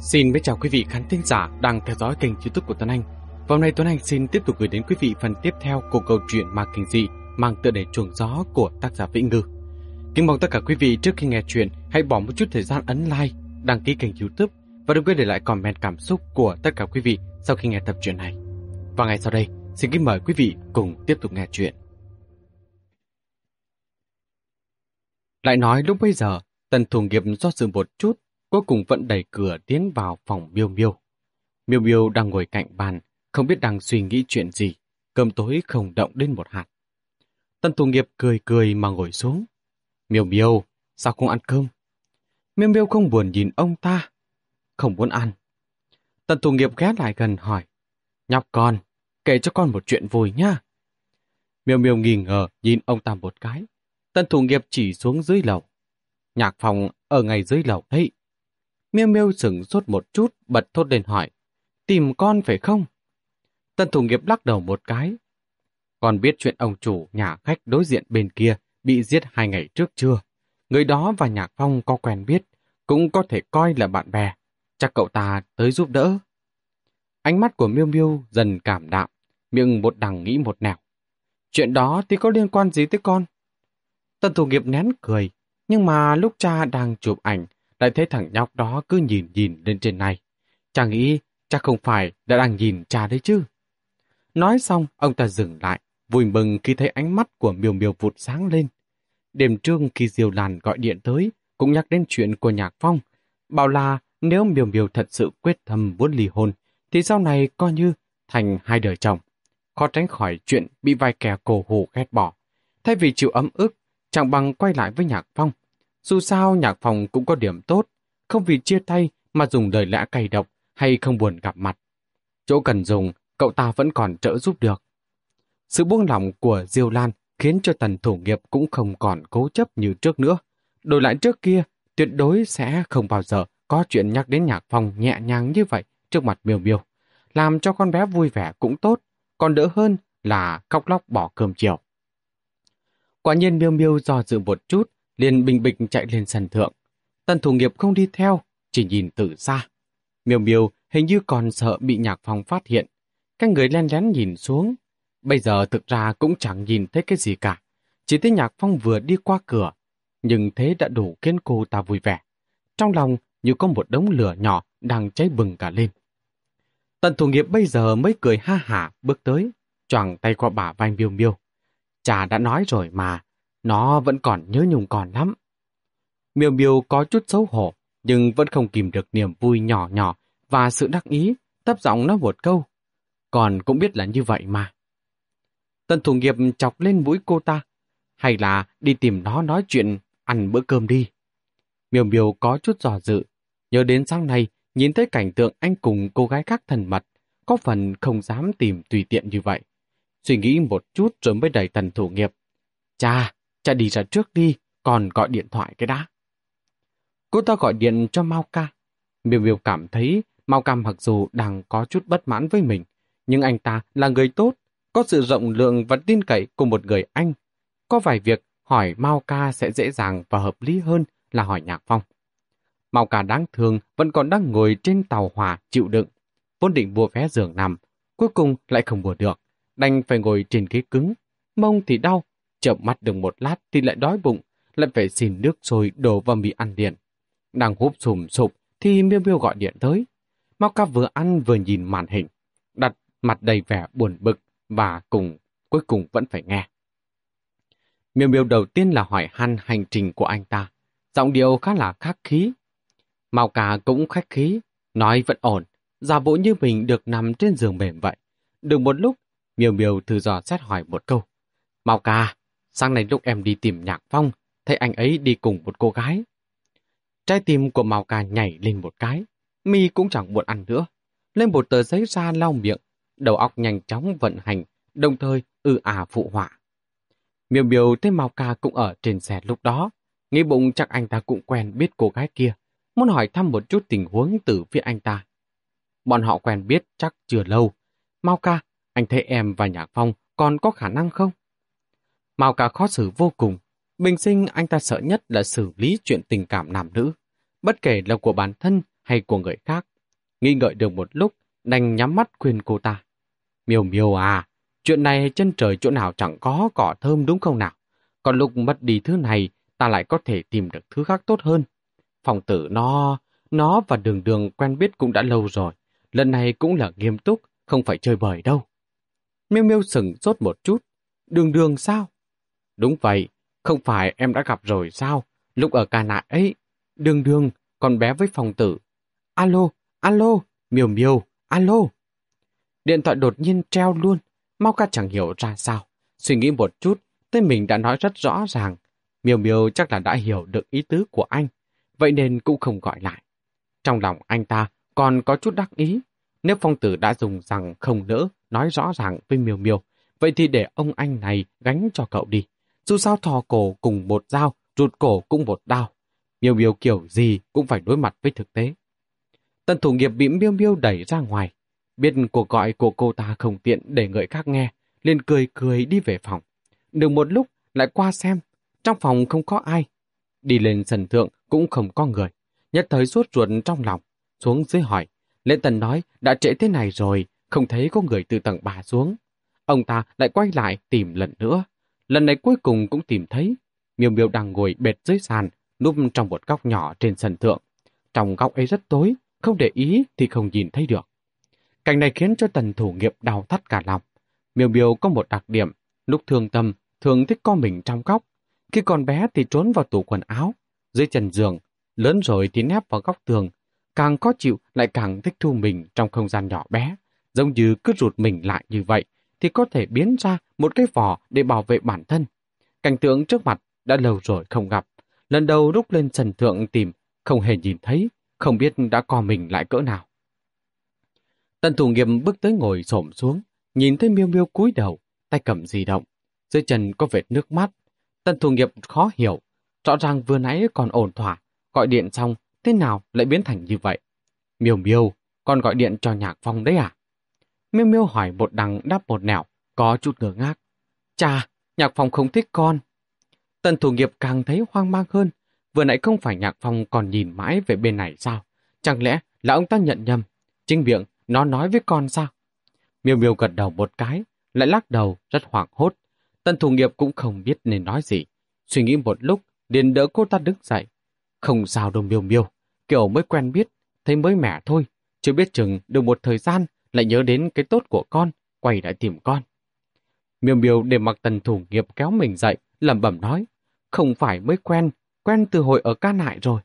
Xin biết chào quý vị khán thính giả đang theo dõi kênh youtube của Tuấn Anh. Và hôm nay Tuấn Anh xin tiếp tục gửi đến quý vị phần tiếp theo của câu chuyện ma kinh dị mang tựa đề chuồng gió của tác giả Vĩnh Ngư. Kính mong tất cả quý vị trước khi nghe chuyện hãy bỏ một chút thời gian ấn like, đăng ký kênh youtube và đừng quên để lại comment cảm xúc của tất cả quý vị sau khi nghe tập truyện này. Và ngay sau đây, xin kính mời quý vị cùng tiếp tục nghe chuyện. Lại nói lúc bây giờ, tần thủ nghiệp do sự một chút cuối cùng vẫn đẩy cửa tiến vào phòng miêu miêu. Miêu miêu đang ngồi cạnh bàn, không biết đang suy nghĩ chuyện gì, cơm tối không động đến một hạt. Tân thủ nghiệp cười cười mà ngồi xuống. Miêu miêu, sao không ăn cơm? Miêu miêu không buồn nhìn ông ta, không muốn ăn. tần thủ nghiệp ghé lại gần hỏi, nhóc con, kể cho con một chuyện vui nhá. Miêu miêu nghi ngờ nhìn ông ta một cái. Tân thủ nghiệp chỉ xuống dưới lầu. Nhạc phòng ở ngay dưới lầu đấy. Miêu miêu sửng sốt một chút, bật thốt lên hỏi. Tìm con phải không? Tân thủ nghiệp lắc đầu một cái. Con biết chuyện ông chủ nhà khách đối diện bên kia bị giết hai ngày trước chưa? Người đó và Nhạc Phong có quen biết, cũng có thể coi là bạn bè. Chắc cậu ta tới giúp đỡ. Ánh mắt của Miêu Miêu dần cảm đạm, miệng một đằng nghĩ một nẻo. Chuyện đó thì có liên quan gì tới con? Tân thủ nghiệp nén cười, nhưng mà lúc cha đang chụp ảnh, lại thấy thằng nhóc đó cứ nhìn nhìn lên trên này. Cha nghĩ chắc không phải đã đang nhìn cha đấy chứ. Nói xong, ông ta dừng lại, vui mừng khi thấy ánh mắt của miều miều vụt sáng lên. Đêm trương khi Diều Làn gọi điện tới, cũng nhắc đến chuyện của Nhạc Phong. Bảo là nếu miều miều thật sự quyết tâm muốn ly hôn, thì sau này coi như thành hai đời chồng. Khó tránh khỏi chuyện bị vài kẻ cổ hủ ghét bỏ. Thay vì chịu ấm ức, chẳng bằng quay lại với Nhạc Phong, dù sao nhạc phòng cũng có điểm tốt, không vì chia tay mà dùng lời lẽ cay độc hay không buồn gặp mặt. Chỗ cần dùng, cậu ta vẫn còn trợ giúp được. Sự buông lỏng của Diêu Lan khiến cho tần thủ nghiệp cũng không còn cố chấp như trước nữa. Đổi lại trước kia, tuyệt đối sẽ không bao giờ có chuyện nhắc đến nhạc phòng nhẹ nhàng như vậy trước mặt miêu miêu. Làm cho con bé vui vẻ cũng tốt, còn đỡ hơn là khóc lóc bỏ cơm chiều. Quả nhiên miêu miêu do dự một chút, liền bình bịch chạy lên sân thượng. Tần thủ nghiệp không đi theo, chỉ nhìn từ xa. Miêu miêu hình như còn sợ bị nhạc phòng phát hiện. Các người len lén nhìn xuống. Bây giờ thực ra cũng chẳng nhìn thấy cái gì cả. Chỉ thấy nhạc phong vừa đi qua cửa. Nhưng thế đã đủ khiến cô ta vui vẻ. Trong lòng như có một đống lửa nhỏ đang cháy bừng cả lên. Tần thủ nghiệp bây giờ mới cười ha hả bước tới, choàng tay qua bả vai miêu miêu. Cha đã nói rồi mà, nó vẫn còn nhớ nhung còn lắm. Miêu miêu có chút xấu hổ, nhưng vẫn không kìm được niềm vui nhỏ nhỏ và sự đắc ý, tấp giọng nó một câu. Còn cũng biết là như vậy mà. Tân thủ nghiệp chọc lên mũi cô ta, hay là đi tìm nó nói chuyện, ăn bữa cơm đi. Miêu miêu có chút dò dự, nhớ đến sáng nay nhìn thấy cảnh tượng anh cùng cô gái khác thần mật, có phần không dám tìm tùy tiện như vậy. Suy nghĩ một chút rồi mới đẩy tần thủ nghiệp. Cha, cha đi ra trước đi, còn gọi điện thoại cái đã. Cô ta gọi điện cho Mao Ca. Miêu Miêu cảm thấy Mao Ca mặc dù đang có chút bất mãn với mình, nhưng anh ta là người tốt, có sự rộng lượng và tin cậy của một người anh. Có vài việc hỏi Mao Ca sẽ dễ dàng và hợp lý hơn là hỏi Nhạc Phong. Mao Ca đáng thương vẫn còn đang ngồi trên tàu hỏa chịu đựng, vốn định mua vé giường nằm, cuối cùng lại không mua được, đành phải ngồi trên ghế cứng, mông thì đau, chợp mắt được một lát thì lại đói bụng, lại phải xin nước sôi đổ vào mì ăn điện. Đang húp sùm sụp thì Miêu Miêu gọi điện tới. Mao Ca vừa ăn vừa nhìn màn hình, đặt mặt đầy vẻ buồn bực và cùng cuối cùng vẫn phải nghe. Miêu Miêu đầu tiên là hỏi han hành trình của anh ta, giọng điệu khá là khắc khí. Mao Ca cũng khách khí, nói vẫn ổn, giả bộ như mình được nằm trên giường mềm vậy. Được một lúc, Miêu Miêu thử dò xét hỏi một câu. Mao Ca, Sáng nay lúc em đi tìm Nhạc Phong, thấy anh ấy đi cùng một cô gái. Trái tim của Mao Ca nhảy lên một cái, mi cũng chẳng buồn ăn nữa. Lên một tờ giấy ra lau miệng, đầu óc nhanh chóng vận hành, đồng thời ư à phụ họa. Miêu miêu thấy Mao Ca cũng ở trên xe lúc đó, nghĩ bụng chắc anh ta cũng quen biết cô gái kia, muốn hỏi thăm một chút tình huống từ phía anh ta. Bọn họ quen biết chắc chưa lâu. Mao Ca, anh thấy em và Nhạc Phong còn có khả năng không? Mao cả khó xử vô cùng. Bình sinh anh ta sợ nhất là xử lý chuyện tình cảm nam nữ. Bất kể là của bản thân hay của người khác. Nghi ngợi được một lúc, đành nhắm mắt khuyên cô ta. Miêu miêu à, chuyện này chân trời chỗ nào chẳng có cỏ thơm đúng không nào? Còn lúc mất đi thứ này, ta lại có thể tìm được thứ khác tốt hơn. Phòng tử nó, nó và đường đường quen biết cũng đã lâu rồi. Lần này cũng là nghiêm túc, không phải chơi bời đâu. Miêu miêu sừng sốt một chút. Đường đường sao? Đúng vậy, không phải em đã gặp rồi sao? Lúc ở ca nại ấy, đường đường, con bé với phòng tử. Alo, alo, miêu miêu, alo. Điện thoại đột nhiên treo luôn, mau ca chẳng hiểu ra sao. Suy nghĩ một chút, tên mình đã nói rất rõ ràng. Miêu miêu chắc là đã hiểu được ý tứ của anh, vậy nên cũng không gọi lại. Trong lòng anh ta còn có chút đắc ý. Nếu phong tử đã dùng rằng không nỡ nói rõ ràng với miêu miêu, vậy thì để ông anh này gánh cho cậu đi. Dù sao thò cổ cùng một dao, rụt cổ cũng một đao. Miêu miêu kiểu gì cũng phải đối mặt với thực tế. Tần thủ nghiệp bị miêu miêu đẩy ra ngoài. Biết cuộc gọi của cô ta không tiện để người khác nghe, liền cười cười đi về phòng. Được một lúc lại qua xem, trong phòng không có ai. Đi lên sân thượng cũng không có người. Nhất thời suốt ruột trong lòng, xuống dưới hỏi. Lễ Tần nói đã trễ thế này rồi, không thấy có người từ tầng bà xuống. Ông ta lại quay lại tìm lần nữa. Lần này cuối cùng cũng tìm thấy. Miêu miêu đang ngồi bệt dưới sàn, núp trong một góc nhỏ trên sân thượng. Trong góc ấy rất tối, không để ý thì không nhìn thấy được. Cảnh này khiến cho tần thủ nghiệp đau thắt cả lòng. Miêu miêu có một đặc điểm, lúc thương tâm, thường thích co mình trong góc. Khi còn bé thì trốn vào tủ quần áo, dưới chân giường, lớn rồi thì nép vào góc tường. Càng khó chịu lại càng thích thu mình trong không gian nhỏ bé, giống như cứ rụt mình lại như vậy, thì có thể biến ra một cái vỏ để bảo vệ bản thân. Cảnh tượng trước mặt đã lâu rồi không gặp. Lần đầu rút lên trần thượng tìm, không hề nhìn thấy, không biết đã co mình lại cỡ nào. Tần thủ nghiệm bước tới ngồi xổm xuống, nhìn thấy miêu miêu cúi đầu, tay cầm di động. Dưới chân có vệt nước mắt. Tần thủ nghiệm khó hiểu, rõ ràng vừa nãy còn ổn thỏa, gọi điện xong, thế nào lại biến thành như vậy? Miêu miêu, con gọi điện cho nhạc phong đấy à? Miêu miêu hỏi một đằng đáp một nẻo, có chút ngờ ngác. Chà, nhạc phòng không thích con. Tần thủ nghiệp càng thấy hoang mang hơn. Vừa nãy không phải nhạc phòng còn nhìn mãi về bên này sao? Chẳng lẽ là ông ta nhận nhầm? Chính miệng, nó nói với con sao? Miêu miêu gật đầu một cái, lại lắc đầu, rất hoảng hốt. Tần thủ nghiệp cũng không biết nên nói gì. Suy nghĩ một lúc, liền đỡ cô ta đứng dậy. Không sao đâu miêu miêu, kiểu mới quen biết, thấy mới mẻ thôi. Chưa biết chừng được một thời gian lại nhớ đến cái tốt của con, quay lại tìm con. Miêu miêu để mặc tần thủ nghiệp kéo mình dậy, lẩm bẩm nói, không phải mới quen, quen từ hồi ở ca nại rồi.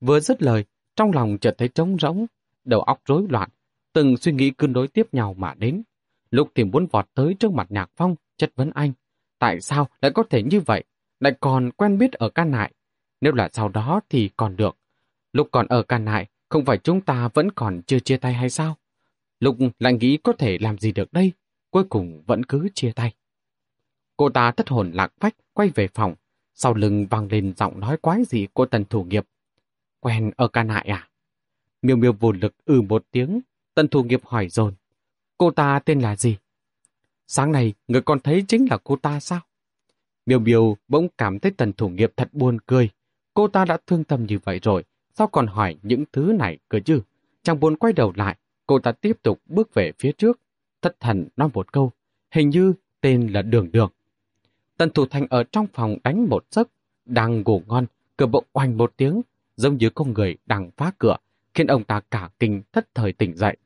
Vừa dứt lời, trong lòng chợt thấy trống rỗng, đầu óc rối loạn, từng suy nghĩ cứ đối tiếp nhau mà đến. Lúc thì muốn vọt tới trước mặt nhạc phong, chất vấn anh. Tại sao lại có thể như vậy? Lại còn quen biết ở ca nại. Nếu là sau đó thì còn được. Lúc còn ở ca nại, không phải chúng ta vẫn còn chưa chia tay hay sao? Lục lại nghĩ có thể làm gì được đây, cuối cùng vẫn cứ chia tay. Cô ta thất hồn lạc phách quay về phòng, sau lưng vang lên giọng nói quái gì của tần thủ nghiệp. Quen ở ca nại à? Miêu miêu vô lực ừ một tiếng, tần thủ nghiệp hỏi dồn Cô ta tên là gì? Sáng nay, người con thấy chính là cô ta sao? Miêu miêu bỗng cảm thấy tần thủ nghiệp thật buồn cười. Cô ta đã thương tâm như vậy rồi, sao còn hỏi những thứ này cơ chứ? Chẳng buồn quay đầu lại, cô ta tiếp tục bước về phía trước. Thất thần nói một câu, hình như tên là Đường Đường. Tần Thủ Thành ở trong phòng đánh một giấc, đang ngủ ngon, cửa bỗng oanh một tiếng, giống như con người đang phá cửa, khiến ông ta cả kinh thất thời tỉnh dậy.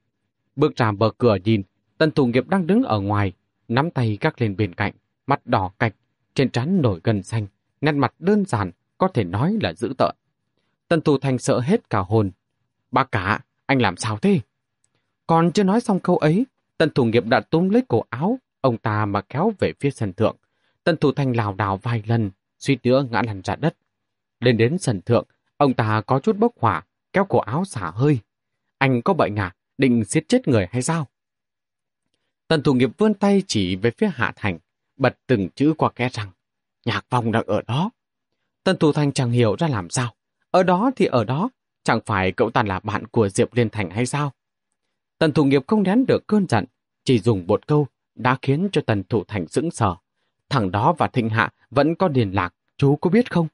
Bước ra bờ cửa nhìn, Tần Thủ Nghiệp đang đứng ở ngoài, nắm tay gác lên bên cạnh, mắt đỏ cạch, trên trán nổi gần xanh, nét mặt đơn giản, có thể nói là dữ tợn. Tần Thủ Thành sợ hết cả hồn. Ba cả, anh làm sao thế? Còn chưa nói xong câu ấy, Tần Thủ Nghiệp đã túm lấy cổ áo, ông ta mà kéo về phía sân thượng. Tần Thủ Thành lào đảo vài lần, suy nữa ngã lăn ra đất. Lên đến sân thượng, ông ta có chút bốc hỏa, kéo cổ áo xả hơi. Anh có bệnh à? Định giết chết người hay sao? Tần Thủ Nghiệp vươn tay chỉ về phía Hạ Thành, bật từng chữ qua kẽ rằng, nhạc vòng đang ở đó. Tần Thủ Thành chẳng hiểu ra làm sao. Ở đó thì ở đó, chẳng phải cậu ta là bạn của Diệp Liên Thành hay sao? Tần Thủ Nghiệp không nén được cơn giận, chỉ dùng một câu đã khiến cho Tần Thủ Thành sững sờ. Thằng đó và Thịnh Hạ vẫn có liên lạc, chú có biết không?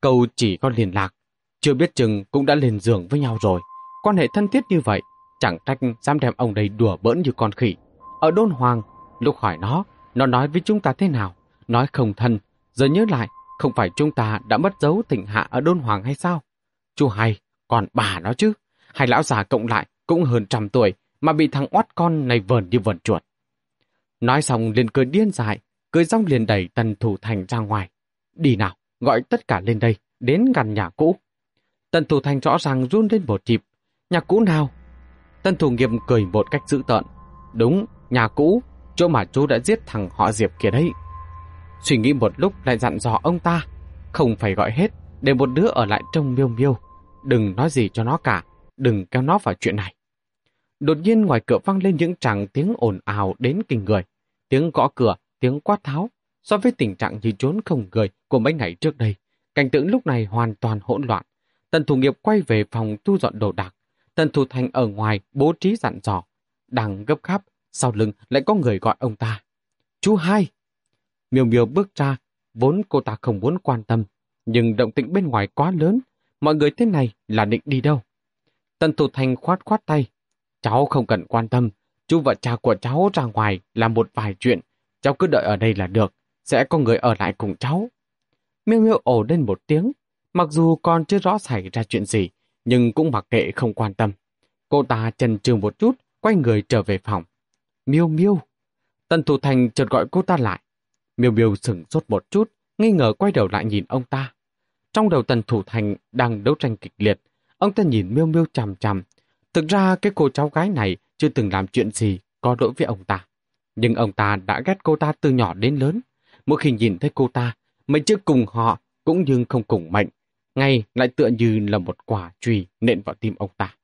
Câu chỉ có liên lạc, chưa biết chừng cũng đã lên giường với nhau rồi. Quan hệ thân thiết như vậy, chẳng trách dám đem ông đây đùa bỡn như con khỉ. Ở đôn hoàng, lúc hỏi nó, nó nói với chúng ta thế nào? Nói không thân, giờ nhớ lại, không phải chúng ta đã mất dấu thịnh hạ ở đôn hoàng hay sao? Chú hay, còn bà nó chứ. Hai lão già cộng lại cũng hơn trăm tuổi mà bị thằng oát con này vờn như vờn chuột. Nói xong liền cười điên dại, cười xong liền đẩy tần thủ thành ra ngoài. Đi nào, gọi tất cả lên đây, đến gần nhà cũ. Tần thủ thành rõ ràng run lên một nhịp. Nhà cũ nào? Tần thủ nghiệp cười một cách dữ tợn. Đúng, nhà cũ, chỗ mà chú đã giết thằng họ Diệp kia đấy. Suy nghĩ một lúc lại dặn dò ông ta, không phải gọi hết, để một đứa ở lại trông miêu miêu. Đừng nói gì cho nó cả, đừng kéo nó vào chuyện này. Đột nhiên ngoài cửa vang lên những tràng tiếng ồn ào đến kinh người. Tiếng gõ cửa, tiếng quát tháo. So với tình trạng như trốn không người của mấy ngày trước đây, cảnh tượng lúc này hoàn toàn hỗn loạn. Tần thủ nghiệp quay về phòng thu dọn đồ đạc. Tần thủ thành ở ngoài bố trí dặn dò. Đang gấp gáp, sau lưng lại có người gọi ông ta. Chú hai! Miêu miêu bước ra, vốn cô ta không muốn quan tâm. Nhưng động tĩnh bên ngoài quá lớn, mọi người thế này là định đi đâu? Tần thủ thành khoát khoát tay. Cháu không cần quan tâm, chú và cha của cháu ra ngoài làm một vài chuyện. Cháu cứ đợi ở đây là được, sẽ có người ở lại cùng cháu. Miêu miêu ổ lên một tiếng, mặc dù còn chưa rõ xảy ra chuyện gì, nhưng cũng mặc kệ không quan tâm. Cô ta chần chừ một chút, quay người trở về phòng. Miêu miêu. Tần thủ thành chợt gọi cô ta lại. Miêu miêu sửng sốt một chút, nghi ngờ quay đầu lại nhìn ông ta. Trong đầu tần thủ thành đang đấu tranh kịch liệt, ông ta nhìn miêu miêu chằm chằm. Thực ra cái cô cháu gái này chưa từng làm chuyện gì có lỗi với ông ta. Nhưng ông ta đã ghét cô ta từ nhỏ đến lớn. Mỗi khi nhìn thấy cô ta, mấy chữ cùng họ cũng như không cùng mệnh, ngay lại tựa như là một quả chùy nện vào tim ông ta.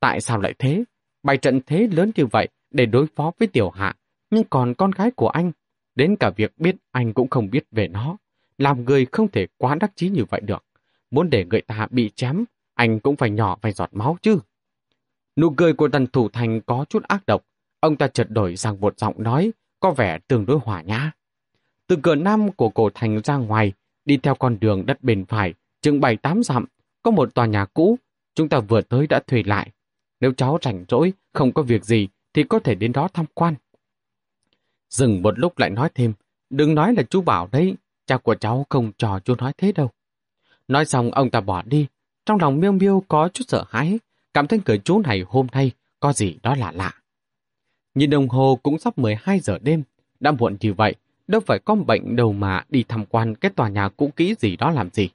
Tại sao lại thế? Bài trận thế lớn như vậy để đối phó với tiểu hạ, nhưng còn con gái của anh, đến cả việc biết anh cũng không biết về nó, làm người không thể quá đắc chí như vậy được. Muốn để người ta bị chém, anh cũng phải nhỏ vài giọt máu chứ. Nụ cười của tần thủ thành có chút ác độc, ông ta chợt đổi sang một giọng nói, có vẻ tương đối hỏa nhã. Từ cửa nam của cổ thành ra ngoài, đi theo con đường đất bên phải, chừng bảy tám dặm, có một tòa nhà cũ, chúng ta vừa tới đã thuê lại. Nếu cháu rảnh rỗi, không có việc gì, thì có thể đến đó tham quan. Dừng một lúc lại nói thêm, đừng nói là chú bảo đấy, cha của cháu không trò chú nói thế đâu. Nói xong ông ta bỏ đi, trong lòng miêu miêu có chút sợ hãi, cảm thấy cửa chú này hôm nay có gì đó lạ lạ. Nhìn đồng hồ cũng sắp 12 giờ đêm, đã muộn như vậy, đâu phải con bệnh đâu mà đi tham quan cái tòa nhà cũ kỹ gì đó làm gì.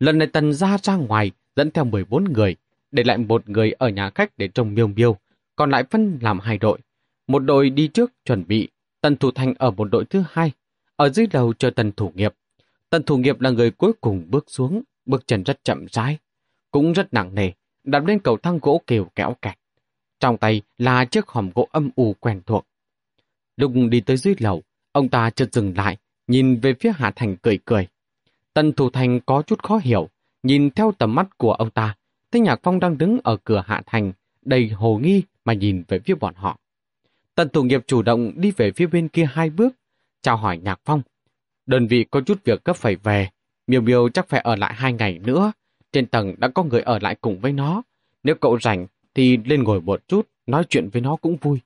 Lần này Tần ra ra ngoài, dẫn theo 14 người, để lại một người ở nhà khách để trông miêu miêu, còn lại phân làm hai đội. Một đội đi trước chuẩn bị, Tần Thủ Thành ở một đội thứ hai, ở dưới đầu chờ Tần Thủ Nghiệp. Tần Thủ Nghiệp là người cuối cùng bước xuống, bước chân rất chậm rãi, cũng rất nặng nề, đạp lên cầu thang gỗ kêu kéo kẹt. Trong tay là chiếc hòm gỗ âm u quen thuộc. Lúc đi tới dưới lầu, ông ta chợt dừng lại, nhìn về phía Hạ Thành cười cười. Tần Thủ Thành có chút khó hiểu, nhìn theo tầm mắt của ông ta, thấy Nhạc Phong đang đứng ở cửa Hạ Thành, đầy hồ nghi mà nhìn về phía bọn họ. Tần Thủ Nghiệp chủ động đi về phía bên kia hai bước, chào hỏi Nhạc Phong. Đơn vị có chút việc cấp phải về, miêu miêu chắc phải ở lại hai ngày nữa, trên tầng đã có người ở lại cùng với nó. Nếu cậu rảnh thì lên ngồi một chút, nói chuyện với nó cũng vui.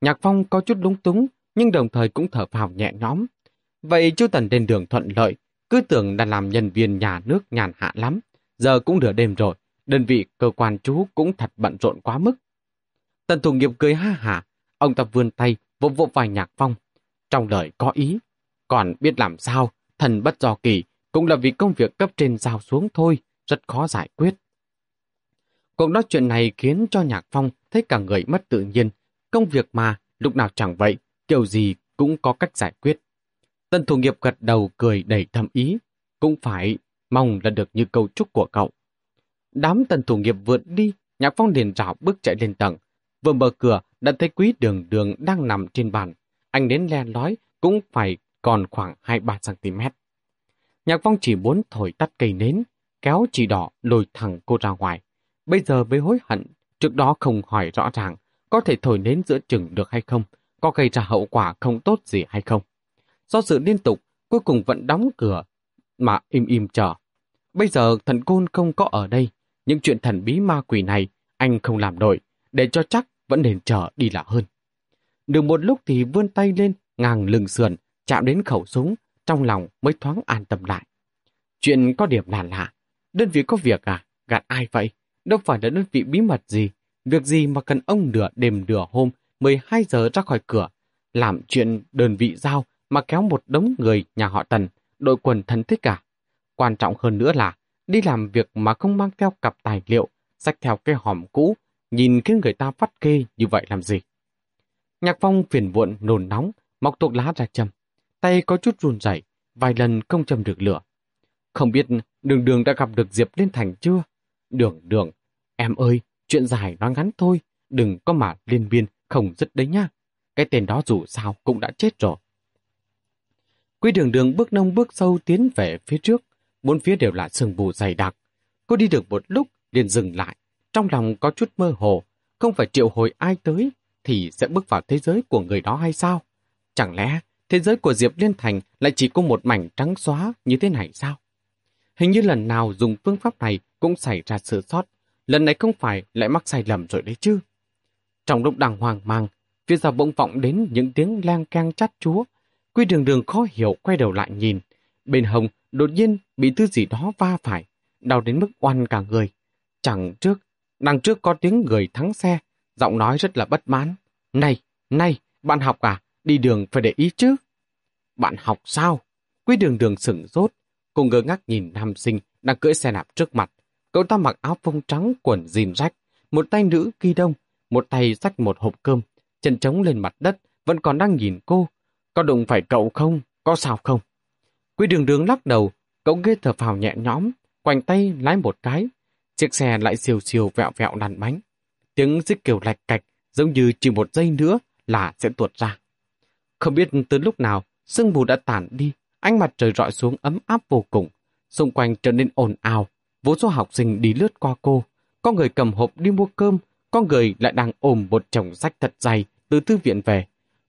Nhạc Phong có chút lúng túng, nhưng đồng thời cũng thở phào nhẹ nhõm. Vậy chú Tần lên đường thuận lợi, cứ tưởng là làm nhân viên nhà nước nhàn hạ lắm. Giờ cũng nửa đêm rồi, đơn vị cơ quan chú cũng thật bận rộn quá mức. Tần thủ nghiệp cười ha hả, ông ta vươn tay, vỗ vỗ vai Nhạc Phong. Trong lời có ý, còn biết làm sao, thần bất do kỳ, cũng là vì công việc cấp trên giao xuống thôi, rất khó giải quyết. Cuộc nói chuyện này khiến cho Nhạc Phong thấy cả người mất tự nhiên. Công việc mà, lúc nào chẳng vậy, kiểu gì cũng có cách giải quyết. Tân thủ nghiệp gật đầu cười đầy thâm ý, cũng phải mong là được như câu chúc của cậu. Đám tần thủ nghiệp vượt đi, Nhạc Phong liền rảo bước chạy lên tầng. Vừa mở cửa, đã thấy quý đường đường đang nằm trên bàn. Anh đến le lói cũng phải còn khoảng 2-3cm. Nhạc Phong chỉ muốn thổi tắt cây nến, kéo chỉ đỏ lùi thẳng cô ra ngoài. Bây giờ với hối hận, trước đó không hỏi rõ ràng, có thể thổi nến giữa chừng được hay không, có gây ra hậu quả không tốt gì hay không. Do sự liên tục, cuối cùng vẫn đóng cửa, mà im im chờ. Bây giờ thần côn không có ở đây, những chuyện thần bí ma quỷ này anh không làm nổi, để cho chắc vẫn nên chờ đi là hơn. Được một lúc thì vươn tay lên, ngang lưng sườn, chạm đến khẩu súng, trong lòng mới thoáng an tâm lại. Chuyện có điểm là lạ, đơn vị có việc à, gạt ai vậy? Đâu phải là đơn vị bí mật gì, việc gì mà cần ông nửa đêm nửa hôm, 12 giờ ra khỏi cửa, làm chuyện đơn vị giao mà kéo một đống người nhà họ Tần, đội quần thân thích cả. Quan trọng hơn nữa là, đi làm việc mà không mang theo cặp tài liệu, sách theo cái hòm cũ, nhìn khiến người ta phát kê như vậy làm gì. Nhạc phong phiền muộn nồn nóng, mọc thuốc lá ra châm. Tay có chút run rẩy, vài lần không châm được lửa. Không biết đường đường đã gặp được Diệp Liên Thành chưa? Đường đường, em ơi, chuyện dài nói ngắn thôi, đừng có mà liên biên không dứt đấy nhá. Cái tên đó dù sao cũng đã chết rồi. Quý đường đường bước nông bước sâu tiến về phía trước, bốn phía đều là sương mù dày đặc. Cô đi được một lúc, liền dừng lại, trong lòng có chút mơ hồ, không phải triệu hồi ai tới, thì sẽ bước vào thế giới của người đó hay sao? Chẳng lẽ thế giới của Diệp Liên Thành lại chỉ có một mảnh trắng xóa như thế này sao? Hình như lần nào dùng phương pháp này cũng xảy ra sự sót, lần này không phải lại mắc sai lầm rồi đấy chứ. Trong lúc đang hoang mang, phía sau bỗng vọng đến những tiếng lang keng chát chúa. Quy đường đường khó hiểu quay đầu lại nhìn. Bên hồng đột nhiên bị thứ gì đó va phải, đau đến mức oan cả người. Chẳng trước, đằng trước có tiếng người thắng xe, giọng nói rất là bất mãn. Này, này, bạn học à, đi đường phải để ý chứ. Bạn học sao? Quy đường đường sửng rốt, cùng ngơ ngác nhìn nam sinh đang cưỡi xe đạp trước mặt. Cậu ta mặc áo phông trắng, quần jean rách, một tay nữ ghi đông, một tay xách một hộp cơm, chân trống lên mặt đất, vẫn còn đang nhìn cô. Có đụng phải cậu không? Có sao không? Quý đường đường lắc đầu, cậu ghê thở phào nhẹ nhõm, quanh tay lái một cái. Chiếc xe lại siêu siêu vẹo vẹo lăn bánh. Tiếng xích kiểu lạch cạch, giống như chỉ một giây nữa là sẽ tuột ra. Không biết từ lúc nào, sương mù đã tản đi, ánh mặt trời rọi xuống ấm áp vô cùng. Xung quanh trở nên ồn ào, vô số học sinh đi lướt qua cô. Có người cầm hộp đi mua cơm, có người lại đang ôm một chồng sách thật dày từ thư viện về.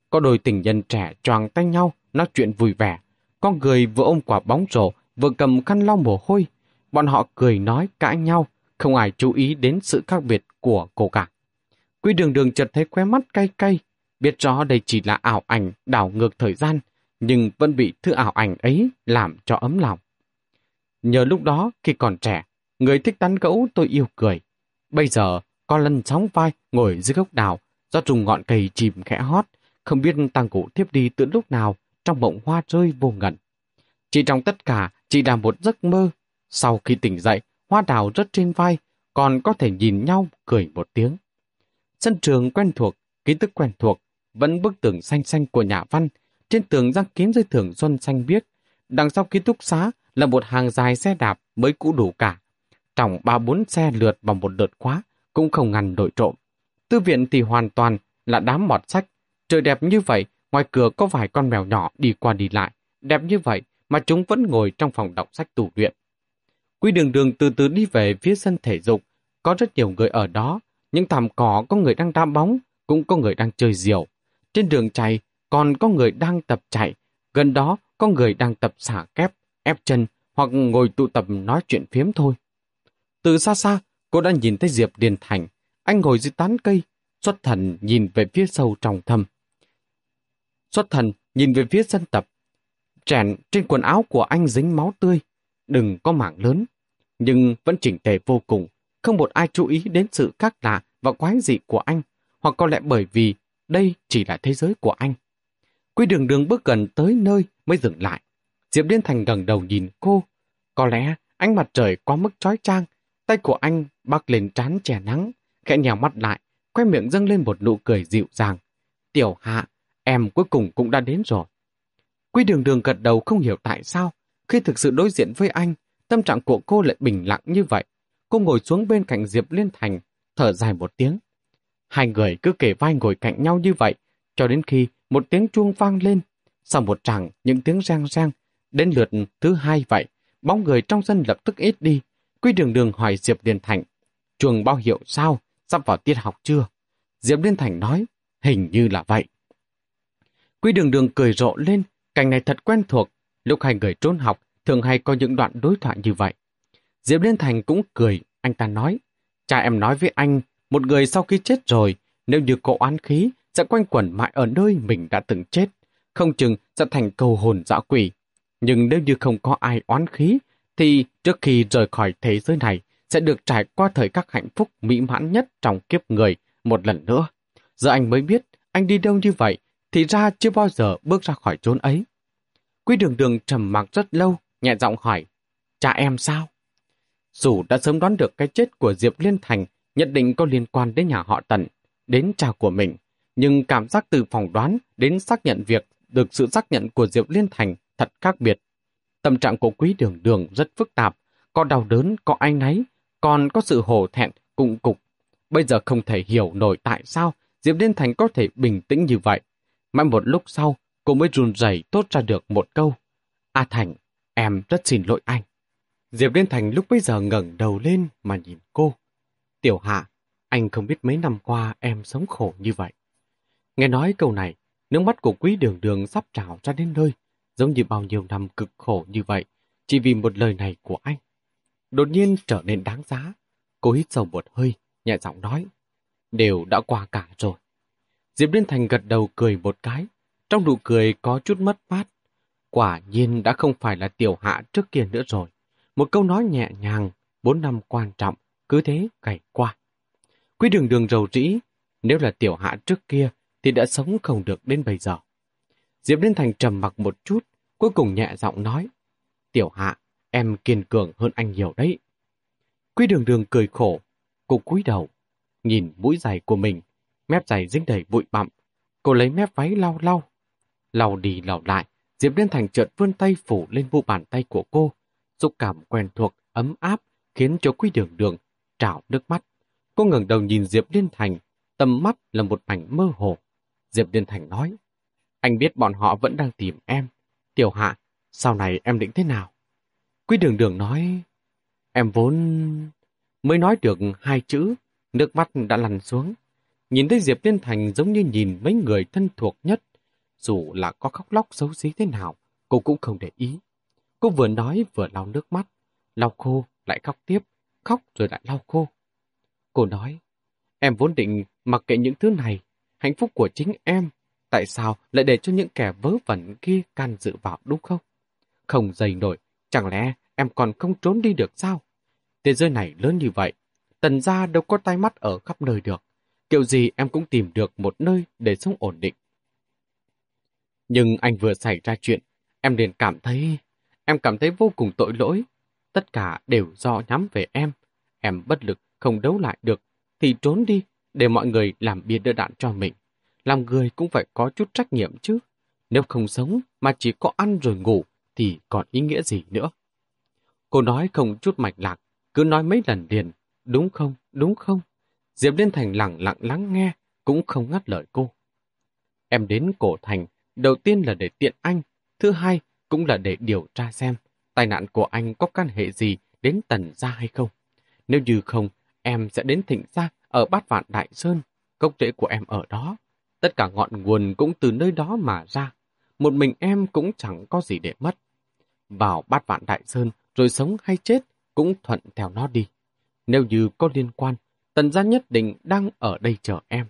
Có đôi tình nhân trẻ choàng tay nhau, nói chuyện vui vẻ. Có người vừa ôm quả bóng rổ, vừa cầm khăn lau mồ hôi. Bọn họ cười nói cãi nhau, không ai chú ý đến sự khác biệt của cô cả. Quy đường đường chợt thấy khóe mắt cay cay, biết rõ đây chỉ là ảo ảnh đảo ngược thời gian, nhưng vẫn bị thứ ảo ảnh ấy làm cho ấm lòng. Nhờ lúc đó, khi còn trẻ, người thích tán gẫu tôi yêu cười. Bây giờ, con lân sóng vai ngồi dưới gốc đào, do trùng ngọn cây chìm khẽ hót, không biết tăng cụ tiếp đi từ lúc nào trong mộng hoa rơi vô ngẩn. Chỉ trong tất cả chỉ là một giấc mơ. Sau khi tỉnh dậy, hoa đào rớt trên vai, còn có thể nhìn nhau cười một tiếng. Sân trường quen thuộc, ký tức quen thuộc, vẫn bức tường xanh xanh của nhà văn, trên tường răng kiếm dưới thưởng xuân xanh biếc. Đằng sau ký túc xá là một hàng dài xe đạp mới cũ đủ cả. Trọng ba bốn xe lượt vào một đợt khóa, cũng không ngăn đội trộm. Tư viện thì hoàn toàn là đám mọt sách. Trời đẹp như vậy, ngoài cửa có vài con mèo nhỏ đi qua đi lại. Đẹp như vậy mà chúng vẫn ngồi trong phòng đọc sách tủ luyện. Quy đường đường từ từ đi về phía sân thể dục. Có rất nhiều người ở đó. Những thảm cỏ có người đang đá bóng, cũng có người đang chơi diều. Trên đường chạy còn có người đang tập chạy. Gần đó có người đang tập xả kép, ép chân hoặc ngồi tụ tập nói chuyện phiếm thôi. Từ xa xa, cô đã nhìn thấy Diệp Điền Thành. Anh ngồi dưới tán cây, xuất thần nhìn về phía sâu trong thâm. Xuất thần nhìn về phía sân tập. Trẻn trên quần áo của anh dính máu tươi. Đừng có mảng lớn, nhưng vẫn chỉnh tề vô cùng. Không một ai chú ý đến sự khác lạ và quái dị của anh, hoặc có lẽ bởi vì đây chỉ là thế giới của anh. Quy đường đường bước gần tới nơi mới dừng lại. Diệp liên Thành gần đầu nhìn cô. Có lẽ ánh mặt trời quá mức trói trang, tay của anh bắc lên trán chè nắng, khẽ nhào mắt lại, quay miệng dâng lên một nụ cười dịu dàng. Tiểu hạ, em cuối cùng cũng đã đến rồi. Quy đường đường gật đầu không hiểu tại sao, khi thực sự đối diện với anh, tâm trạng của cô lại bình lặng như vậy. Cô ngồi xuống bên cạnh Diệp Liên Thành, thở dài một tiếng. Hai người cứ kể vai ngồi cạnh nhau như vậy, cho đến khi một tiếng chuông vang lên. Sau một tràng, những tiếng rang rang, đến lượt thứ hai vậy, bóng người trong sân lập tức ít đi. Quy đường đường hỏi Diệp Liên Thành, chuông bao hiệu sao, sắp vào tiết học chưa? Diệp Liên Thành nói, hình như là vậy. Quy đường đường cười rộ lên, cảnh này thật quen thuộc, lúc hai người trốn học, thường hay có những đoạn đối thoại như vậy. Diệp Liên Thành cũng cười, anh ta nói. Cha em nói với anh, một người sau khi chết rồi, nếu như có oán khí, sẽ quanh quẩn mãi ở nơi mình đã từng chết. Không chừng sẽ thành cầu hồn dã quỷ. Nhưng nếu như không có ai oán khí, thì trước khi rời khỏi thế giới này, sẽ được trải qua thời khắc hạnh phúc mỹ mãn nhất trong kiếp người một lần nữa. Giờ anh mới biết, anh đi đâu như vậy, thì ra chưa bao giờ bước ra khỏi chốn ấy. Quý đường đường trầm mặc rất lâu, nhẹ giọng hỏi, cha em sao? Dù đã sớm đoán được cái chết của Diệp Liên Thành nhận định có liên quan đến nhà họ Tần, đến cha của mình, nhưng cảm giác từ phỏng đoán đến xác nhận việc được sự xác nhận của Diệp Liên Thành thật khác biệt. Tâm trạng của quý đường đường rất phức tạp, có đau đớn, có anh náy, còn có sự hổ thẹn, cung cục. Bây giờ không thể hiểu nổi tại sao Diệp Liên Thành có thể bình tĩnh như vậy. Mãi một lúc sau, cô mới run rẩy tốt ra được một câu. A Thành, em rất xin lỗi anh. Diệp Liên Thành lúc bấy giờ ngẩng đầu lên mà nhìn cô. Tiểu Hạ, anh không biết mấy năm qua em sống khổ như vậy. Nghe nói câu này, nước mắt của quý đường đường sắp trào ra đến nơi, giống như bao nhiêu năm cực khổ như vậy, chỉ vì một lời này của anh. Đột nhiên trở nên đáng giá. Cô hít sâu một hơi, nhẹ giọng nói. Đều đã qua cả rồi. Diệp Liên Thành gật đầu cười một cái, trong nụ cười có chút mất mát. Quả nhiên đã không phải là tiểu hạ trước kia nữa rồi. Một câu nói nhẹ nhàng, bốn năm quan trọng, cứ thế gảy qua. Quý đường đường rầu rĩ, nếu là tiểu hạ trước kia thì đã sống không được đến bây giờ. Diệp Liên Thành trầm mặc một chút, cuối cùng nhẹ giọng nói. Tiểu hạ, em kiên cường hơn anh nhiều đấy. Quý đường đường cười khổ, cô cúi đầu, nhìn mũi giày của mình, mép giày dính đầy bụi bặm. Cô lấy mép váy lau lau. Lau đi lau lại, Diệp Liên Thành chợt vươn tay phủ lên mu bàn tay của cô. Xúc cảm quen thuộc, ấm áp, khiến cho quý đường đường trào nước mắt. Cô ngẩng đầu nhìn Diệp Liên Thành, tầm mắt là một mảnh mơ hồ. Diệp Liên Thành nói, anh biết bọn họ vẫn đang tìm em. Tiểu Hạ, sau này em định thế nào? Quý đường đường nói, em vốn... Mới nói được hai chữ, nước mắt đã lăn xuống. Nhìn thấy Diệp Liên Thành giống như nhìn mấy người thân thuộc nhất. Dù là có khóc lóc xấu xí thế nào, cô cũng không để ý. Cô vừa nói vừa lau nước mắt, lau khô lại khóc tiếp, khóc rồi lại lau khô. Cô nói, em vốn định mặc kệ những thứ này, hạnh phúc của chính em, tại sao lại để cho những kẻ vớ vẩn kia can dự vào đúng không? Không dày nổi, chẳng lẽ em còn không trốn đi được sao? Thế giới này lớn như vậy, tần gia đâu có tay mắt ở khắp nơi được. Kiểu gì em cũng tìm được một nơi để sống ổn định. Nhưng anh vừa xảy ra chuyện, em liền cảm thấy... Em cảm thấy vô cùng tội lỗi. Tất cả đều do nhắm về em. Em bất lực, không đấu lại được, thì trốn đi, để mọi người làm bia đỡ đạn cho mình. Làm người cũng phải có chút trách nhiệm chứ. Nếu không sống mà chỉ có ăn rồi ngủ, thì còn ý nghĩa gì nữa. Cô nói không chút mạch lạc, cứ nói mấy lần liền, đúng không, đúng không? Diệp Liên Thành lặng lặng lắng nghe, cũng không ngắt lời cô. Em đến cổ thành, đầu tiên là để tiện anh, thứ hai cũng là để điều tra xem tai nạn của anh có can hệ gì đến tần gia hay không. Nếu như không, em sẽ đến thịnh gia ở bát vạn Đại Sơn, gốc rễ của em ở đó. Tất cả ngọn nguồn cũng từ nơi đó mà ra. Một mình em cũng chẳng có gì để mất. Vào bát vạn Đại Sơn rồi sống hay chết cũng thuận theo nó đi. Nếu như có liên quan, tần gia nhất định đang ở đây chờ em.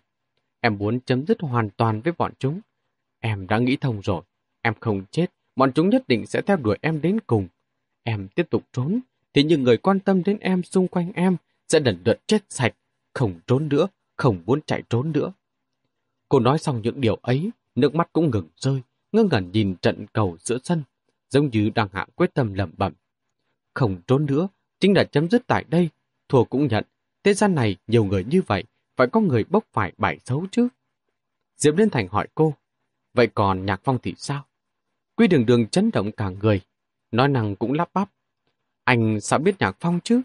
Em muốn chấm dứt hoàn toàn với bọn chúng. Em đã nghĩ thông rồi. Em không chết, bọn chúng nhất định sẽ theo đuổi em đến cùng. Em tiếp tục trốn, thì những người quan tâm đến em xung quanh em sẽ đần đợt chết sạch, không trốn nữa, không muốn chạy trốn nữa. Cô nói xong những điều ấy, nước mắt cũng ngừng rơi, ngơ ngẩn nhìn trận cầu giữa sân, giống như đang hạ quyết tâm lẩm bẩm. Không trốn nữa, chính là chấm dứt tại đây, thua cũng nhận, thế gian này nhiều người như vậy, phải có người bốc phải bài xấu chứ. Diệp Liên Thành hỏi cô, vậy còn Nhạc Phong thì sao? Quy đường đường chấn động cả người, nói năng cũng lắp bắp. Anh sao biết Nhạc Phong chứ?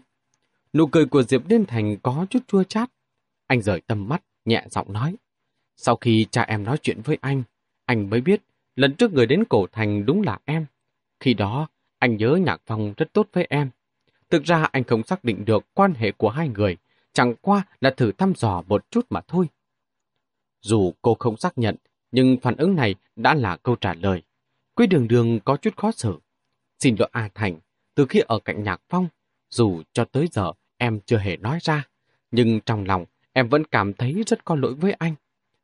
Nụ cười của Diệp Liên Thành có chút chua chát. Anh rời tầm mắt, nhẹ giọng nói. Sau khi cha em nói chuyện với anh, anh mới biết lần trước người đến cổ thành đúng là em. Khi đó, anh nhớ Nhạc Phong rất tốt với em. Thực ra anh không xác định được quan hệ của hai người, chẳng qua là thử thăm dò một chút mà thôi. Dù cô không xác nhận, nhưng phản ứng này đã là câu trả lời. Quý đường đường có chút khó xử. Xin lỗi A Thành, từ khi ở cạnh Nhạc Phong, Dù cho tới giờ em chưa hề nói ra, nhưng trong lòng em vẫn cảm thấy rất có lỗi với anh.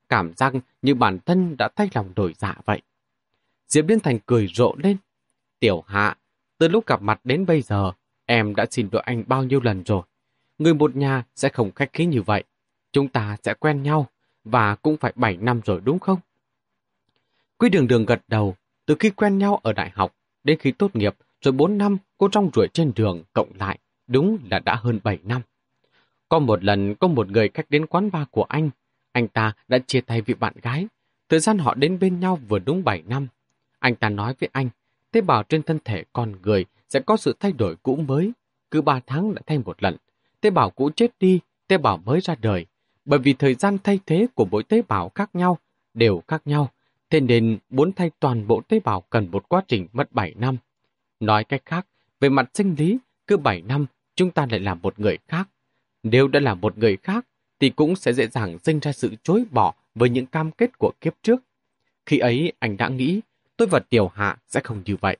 Cảm giác như bản thân đã thay lòng đổi dạ vậy. Diệp Liên Thành cười rộ lên. Tiểu hạ, từ lúc gặp mặt đến bây giờ, em đã xin lỗi anh bao nhiêu lần rồi. Người một nhà sẽ không khách khí như vậy. Chúng ta sẽ quen nhau, và cũng phải 7 năm rồi đúng không? Quý đường đường gật đầu, từ khi quen nhau ở đại học, đến khi tốt nghiệp, rồi 4 năm cô trong ruổi trên đường cộng lại, đúng là đã hơn 7 năm. Có một lần có một người khách đến quán bar của anh, anh ta đã chia tay vị bạn gái. Thời gian họ đến bên nhau vừa đúng 7 năm. Anh ta nói với anh, tế bào trên thân thể con người sẽ có sự thay đổi cũ mới. Cứ 3 tháng lại thay một lần. Tế bào cũ chết đi, tế bào mới ra đời. Bởi vì thời gian thay thế của mỗi tế bào khác nhau, đều khác nhau. Thế nên muốn thay toàn bộ tế bào cần một quá trình mất 7 năm. Nói cách khác, về mặt sinh lý, cứ 7 năm chúng ta lại là một người khác. Nếu đã là một người khác, thì cũng sẽ dễ dàng sinh ra sự chối bỏ với những cam kết của kiếp trước. Khi ấy anh đã nghĩ tôi và Tiểu Hạ sẽ không như vậy.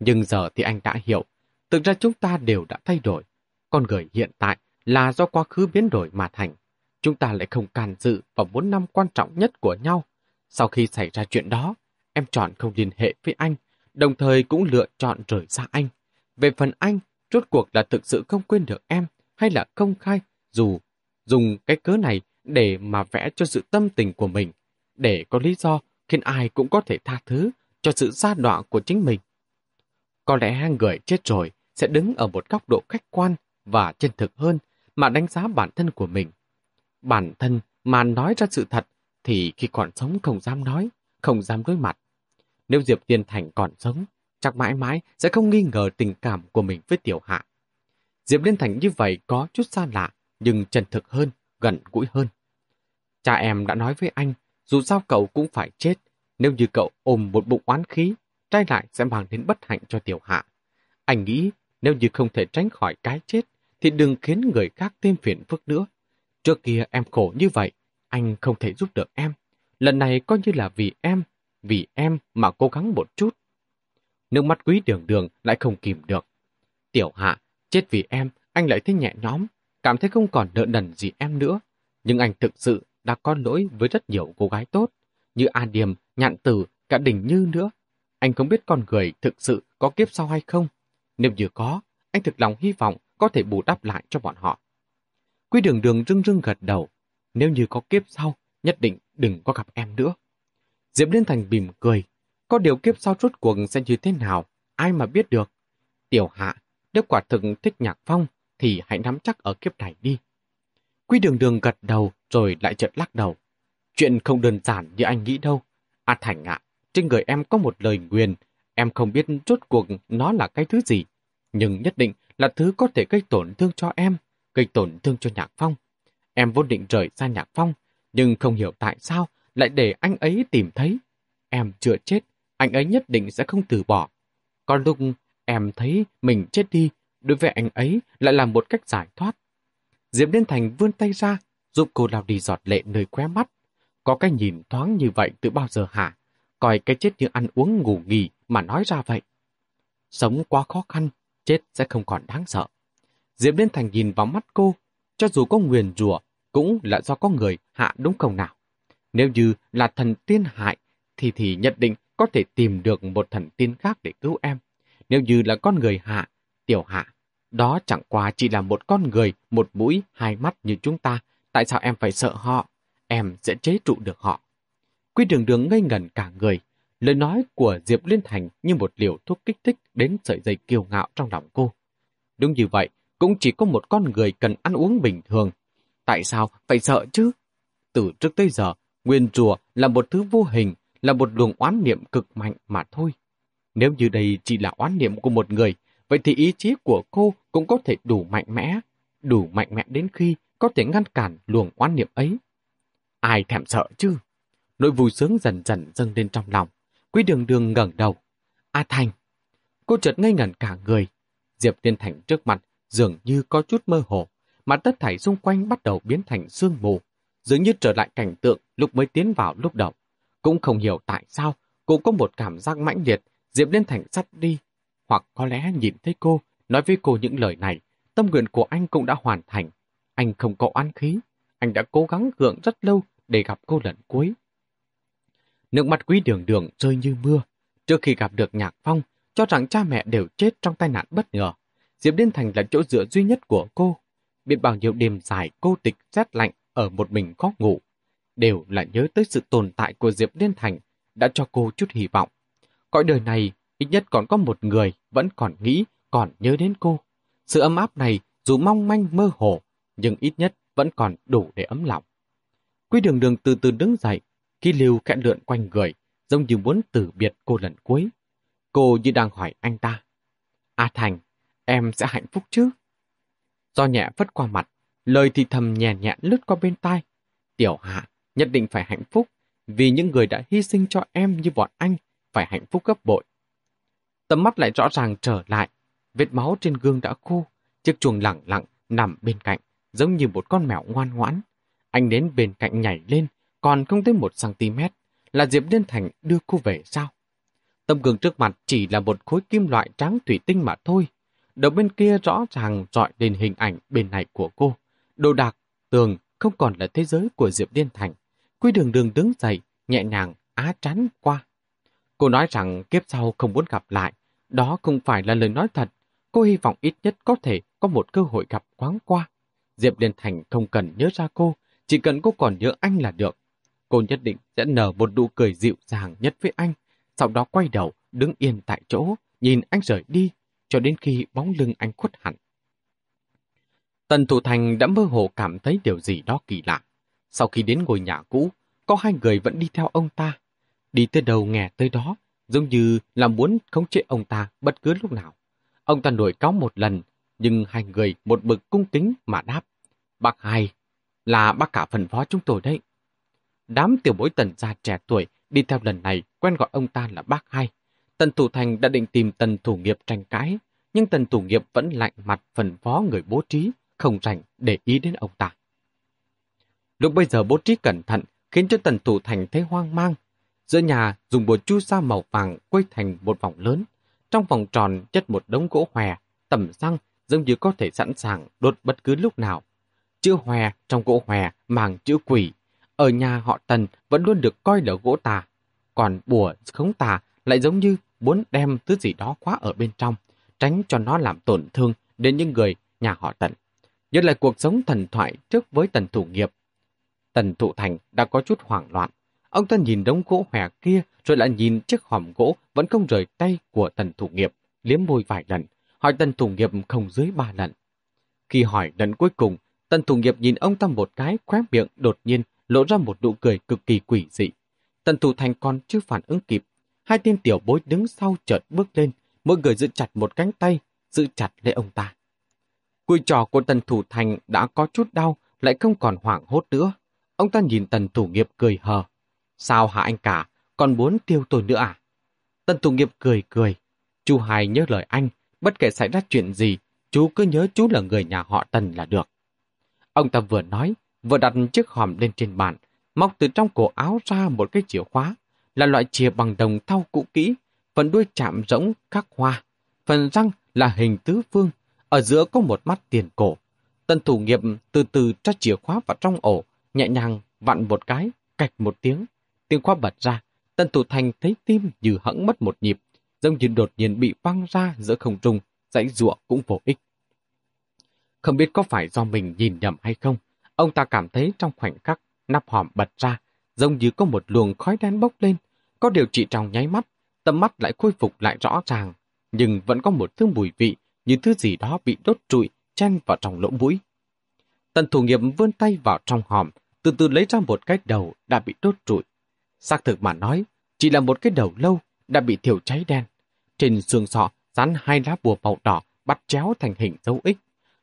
Nhưng giờ thì anh đã hiểu, thực ra chúng ta đều đã thay đổi. Con người hiện tại là do quá khứ biến đổi mà thành. Chúng ta lại không can dự vào bốn năm quan trọng nhất của nhau. Sau khi xảy ra chuyện đó, em chọn không liên hệ với anh, đồng thời cũng lựa chọn rời xa anh. Về phần anh, rốt cuộc là thực sự không quên được em, hay là công khai, dù dùng cái cớ này để mà vẽ cho sự tâm tình của mình, để có lý do khiến ai cũng có thể tha thứ cho sự xa đọa của chính mình. Có lẽ người chết rồi sẽ đứng ở một góc độ khách quan và chân thực hơn mà đánh giá bản thân của mình. Bản thân mà nói ra sự thật thì khi còn sống không dám nói, không dám đối mặt. Nếu Diệp Tiên Thành còn sống, chắc mãi mãi sẽ không nghi ngờ tình cảm của mình với Tiểu Hạ. Diệp Liên Thành như vậy có chút xa lạ, nhưng chân thực hơn, gần gũi hơn. Cha em đã nói với anh, dù sao cậu cũng phải chết, nếu như cậu ôm một bụng oán khí, trái lại sẽ mang đến bất hạnh cho Tiểu Hạ. Anh nghĩ nếu như không thể tránh khỏi cái chết, thì đừng khiến người khác thêm phiền phức nữa. Trước kia em khổ như vậy, anh không thể giúp được em. Lần này coi như là vì em, vì em mà cố gắng một chút. Nước mắt quý đường đường lại không kìm được. Tiểu hạ, chết vì em, anh lại thấy nhẹ nhõm, cảm thấy không còn nợ nần gì em nữa. Nhưng anh thực sự đã có lỗi với rất nhiều cô gái tốt, như A Điềm, Nhạn Tử, cả Đình Như nữa. Anh không biết con người thực sự có kiếp sau hay không. Nếu như có, anh thực lòng hy vọng có thể bù đắp lại cho bọn họ. Quý đường đường rưng rưng gật đầu. Nếu như có kiếp sau, nhất định đừng có gặp em nữa. Diệp Liên Thành bìm cười. Có điều kiếp sau rốt cuộc sẽ như thế nào, ai mà biết được. Tiểu hạ, nếu quả thực thích nhạc phong, thì hãy nắm chắc ở kiếp này đi. Quý đường đường gật đầu rồi lại chợt lắc đầu. Chuyện không đơn giản như anh nghĩ đâu. A Thành ạ, trên người em có một lời nguyền, em không biết rốt cuộc nó là cái thứ gì, nhưng nhất định là thứ có thể gây tổn thương cho em, gây tổn thương cho Nhạc Phong. Em vốn định rời xa Nhạc Phong, nhưng không hiểu tại sao lại để anh ấy tìm thấy. Em chưa chết, anh ấy nhất định sẽ không từ bỏ. Còn lúc em thấy mình chết đi, đối với anh ấy lại là một cách giải thoát. Diệp Liên Thành vươn tay ra, giúp cô lao đi giọt lệ nơi khóe mắt. Có cái nhìn thoáng như vậy từ bao giờ hả? Coi cái chết như ăn uống ngủ nghỉ mà nói ra vậy. Sống quá khó khăn, chết sẽ không còn đáng sợ. Diệp Liên Thành nhìn vào mắt cô, cho dù có nguyền rủa cũng là do có người hạ đúng không nào? Nếu như là thần tiên hại, thì thì nhất định có thể tìm được một thần tiên khác để cứu em. Nếu như là con người hạ, tiểu hạ, đó chẳng qua chỉ là một con người, một mũi, hai mắt như chúng ta. Tại sao em phải sợ họ? Em sẽ chế trụ được họ. Quy đường đường ngây ngẩn cả người. Lời nói của Diệp Liên Thành như một liều thuốc kích thích đến sợi dây kiêu ngạo trong lòng cô. Đúng như vậy, cũng chỉ có một con người cần ăn uống bình thường. Tại sao phải sợ chứ? Từ trước tới giờ, nguyên rùa là một thứ vô hình, là một luồng oán niệm cực mạnh mà thôi. Nếu như đây chỉ là oán niệm của một người, vậy thì ý chí của cô cũng có thể đủ mạnh mẽ, đủ mạnh mẽ đến khi có thể ngăn cản luồng oán niệm ấy. Ai thèm sợ chứ? Nỗi vui sướng dần dần dâng lên trong lòng. Quý đường đường ngẩng đầu. A Thành. Cô chợt ngây ngẩn cả người. Diệp Tiên Thành trước mặt dường như có chút mơ hồ, mà tất thảy xung quanh bắt đầu biến thành sương mù, dường như trở lại cảnh tượng lúc mới tiến vào lúc đầu. Cũng không hiểu tại sao cô có một cảm giác mãnh liệt, Diệp Liên Thành sắt đi, hoặc có lẽ nhìn thấy cô, nói với cô những lời này, tâm nguyện của anh cũng đã hoàn thành. Anh không có oán khí, anh đã cố gắng gượng rất lâu để gặp cô lần cuối. Nước mắt quý đường đường rơi như mưa. Trước khi gặp được Nhạc Phong, cho rằng cha mẹ đều chết trong tai nạn bất ngờ. Diệp Liên Thành là chỗ dựa duy nhất của cô. Biết bao nhiêu đêm dài cô tịch rét lạnh ở một mình khó ngủ. Đều là nhớ tới sự tồn tại của Diệp Liên Thành đã cho cô chút hy vọng. Cõi đời này, ít nhất còn có một người vẫn còn nghĩ, còn nhớ đến cô. Sự ấm áp này dù mong manh mơ hồ, nhưng ít nhất vẫn còn đủ để ấm lòng. Quý đường đường từ từ đứng dậy, khi lưu kẽ lượn quanh người, giống như muốn từ biệt cô lần cuối. Cô như đang hỏi anh ta. A Thành, em sẽ hạnh phúc chứ? Do nhẹ vất qua mặt, lời thì thầm nhẹ nhẹ lướt qua bên tai. Tiểu hạ, nhất định phải hạnh phúc, vì những người đã hy sinh cho em như bọn anh phải hạnh phúc gấp bội. Tầm mắt lại rõ ràng trở lại, vết máu trên gương đã khô, chiếc chuồng lặng lặng nằm bên cạnh, giống như một con mèo ngoan ngoãn. Anh đến bên cạnh nhảy lên, còn không tới một cm, là Diệp Liên Thành đưa cô về sao? Tấm gương trước mặt chỉ là một khối kim loại trắng thủy tinh mà thôi. Đầu bên kia rõ ràng dọi lên hình ảnh bên này của cô. Đồ đạc, tường không còn là thế giới của Diệp Liên Thành. Quy đường đường đứng dậy, nhẹ nhàng, á trán qua. Cô nói rằng kiếp sau không muốn gặp lại. Đó không phải là lời nói thật. Cô hy vọng ít nhất có thể có một cơ hội gặp quáng qua. Diệp Liên Thành không cần nhớ ra cô, chỉ cần cô còn nhớ anh là được. Cô nhất định sẽ nở một nụ cười dịu dàng nhất với anh, sau đó quay đầu, đứng yên tại chỗ, nhìn anh rời đi, cho đến khi bóng lưng anh khuất hẳn. Tần Thủ Thành đã mơ hồ cảm thấy điều gì đó kỳ lạ. Sau khi đến ngôi nhà cũ, có hai người vẫn đi theo ông ta. Đi tới đầu nghe tới đó, giống như là muốn khống chế ông ta bất cứ lúc nào. Ông ta nổi cáo một lần, nhưng hai người một bực cung kính mà đáp. Bác hai, là bác cả phần phó chúng tôi đấy. Đám tiểu bối tần gia trẻ tuổi đi theo lần này quen gọi ông ta là bác hai. Tần thủ thành đã định tìm tần thủ nghiệp tranh cãi, nhưng tần thủ nghiệp vẫn lạnh mặt phần phó người bố trí, không rảnh để ý đến ông ta. Lúc bây giờ bố trí cẩn thận khiến cho tần thủ thành thấy hoang mang. Giữa nhà dùng bùa chu sa màu vàng quay thành một vòng lớn. Trong vòng tròn chất một đống gỗ hòe, tầm răng giống như có thể sẵn sàng đốt bất cứ lúc nào. Chữ hòe trong gỗ hòe màng chữ quỷ. Ở nhà họ tần vẫn luôn được coi là gỗ tà. Còn bùa khống tà lại giống như muốn đem thứ gì đó khóa ở bên trong, tránh cho nó làm tổn thương đến những người nhà họ tần. Nhất là cuộc sống thần thoại trước với tần thủ nghiệp. Tần thụ thành đã có chút hoảng loạn. Ông ta nhìn đống gỗ hòe kia rồi lại nhìn chiếc hòm gỗ vẫn không rời tay của tần thủ nghiệp, liếm môi vài lần, hỏi tần thủ nghiệp không dưới ba lần. Khi hỏi lần cuối cùng, tần thủ nghiệp nhìn ông ta một cái khóe miệng đột nhiên lộ ra một nụ cười cực kỳ quỷ dị. Tần thủ thành còn chưa phản ứng kịp. Hai tên tiểu bối đứng sau chợt bước lên, mỗi người giữ chặt một cánh tay, giữ chặt lấy ông ta. Cùi trò của tần thủ thành đã có chút đau, lại không còn hoảng hốt nữa. Ông ta nhìn tần thủ nghiệp cười hờ. Sao hả anh cả, còn muốn tiêu tôi nữa à? Tần thủ nghiệp cười cười. Chú Hải nhớ lời anh, bất kể xảy ra chuyện gì, chú cứ nhớ chú là người nhà họ tần là được. Ông ta vừa nói, vừa đặt chiếc hòm lên trên bàn, móc từ trong cổ áo ra một cái chìa khóa, là loại chìa bằng đồng thau cũ kỹ, phần đuôi chạm rỗng khắc hoa, phần răng là hình tứ phương, ở giữa có một mắt tiền cổ. Tân thủ nghiệp từ từ tra chìa khóa vào trong ổ, nhẹ nhàng vặn một cái, cạch một tiếng. Tiếng khóa bật ra, tân thủ thành thấy tim như hẫng mất một nhịp, giống như đột nhiên bị văng ra giữa không trung, dãy ruộng cũng vô ích. Không biết có phải do mình nhìn nhầm hay không, ông ta cảm thấy trong khoảnh khắc nắp hòm bật ra, giống như có một luồng khói đen bốc lên. Có điều chỉ trong nháy mắt, tầm mắt lại khôi phục lại rõ ràng, nhưng vẫn có một thứ mùi vị như thứ gì đó bị đốt trụi, chen vào trong lỗ mũi. Tần thủ nghiệp vươn tay vào trong hòm, từ từ lấy ra một cái đầu đã bị đốt trụi. Xác thực mà nói, chỉ là một cái đầu lâu đã bị thiểu cháy đen. Trên xương sọ dán hai lá bùa màu đỏ bắt chéo thành hình dấu ích.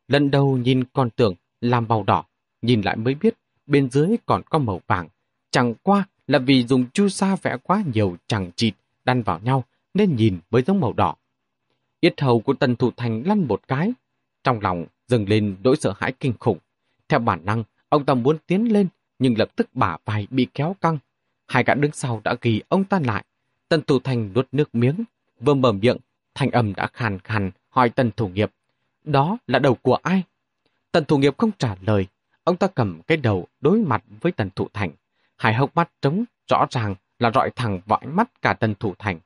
Lần đầu nhìn con tưởng làm màu đỏ, nhìn lại mới biết bên dưới còn có màu vàng. Chẳng qua là vì dùng chu sa vẽ quá nhiều chẳng chịt đan vào nhau nên nhìn mới giống màu đỏ. Yết hầu của tần thủ thành lăn một cái. Trong lòng dâng lên nỗi sợ hãi kinh khủng. Theo bản năng, ông ta muốn tiến lên, nhưng lập tức bả vai bị kéo căng. Hai gã đứng sau đã ghi ông ta lại. Tần thủ thành nuốt nước miếng, vừa mở miệng, thanh âm đã khàn khàn hỏi tần thủ nghiệp. Đó là đầu của ai? Tần thủ nghiệp không trả lời. Ông ta cầm cái đầu đối mặt với tần thủ thành. Hai hốc mắt trống rõ ràng là rọi thẳng vào ánh mắt cả tần thủ thành.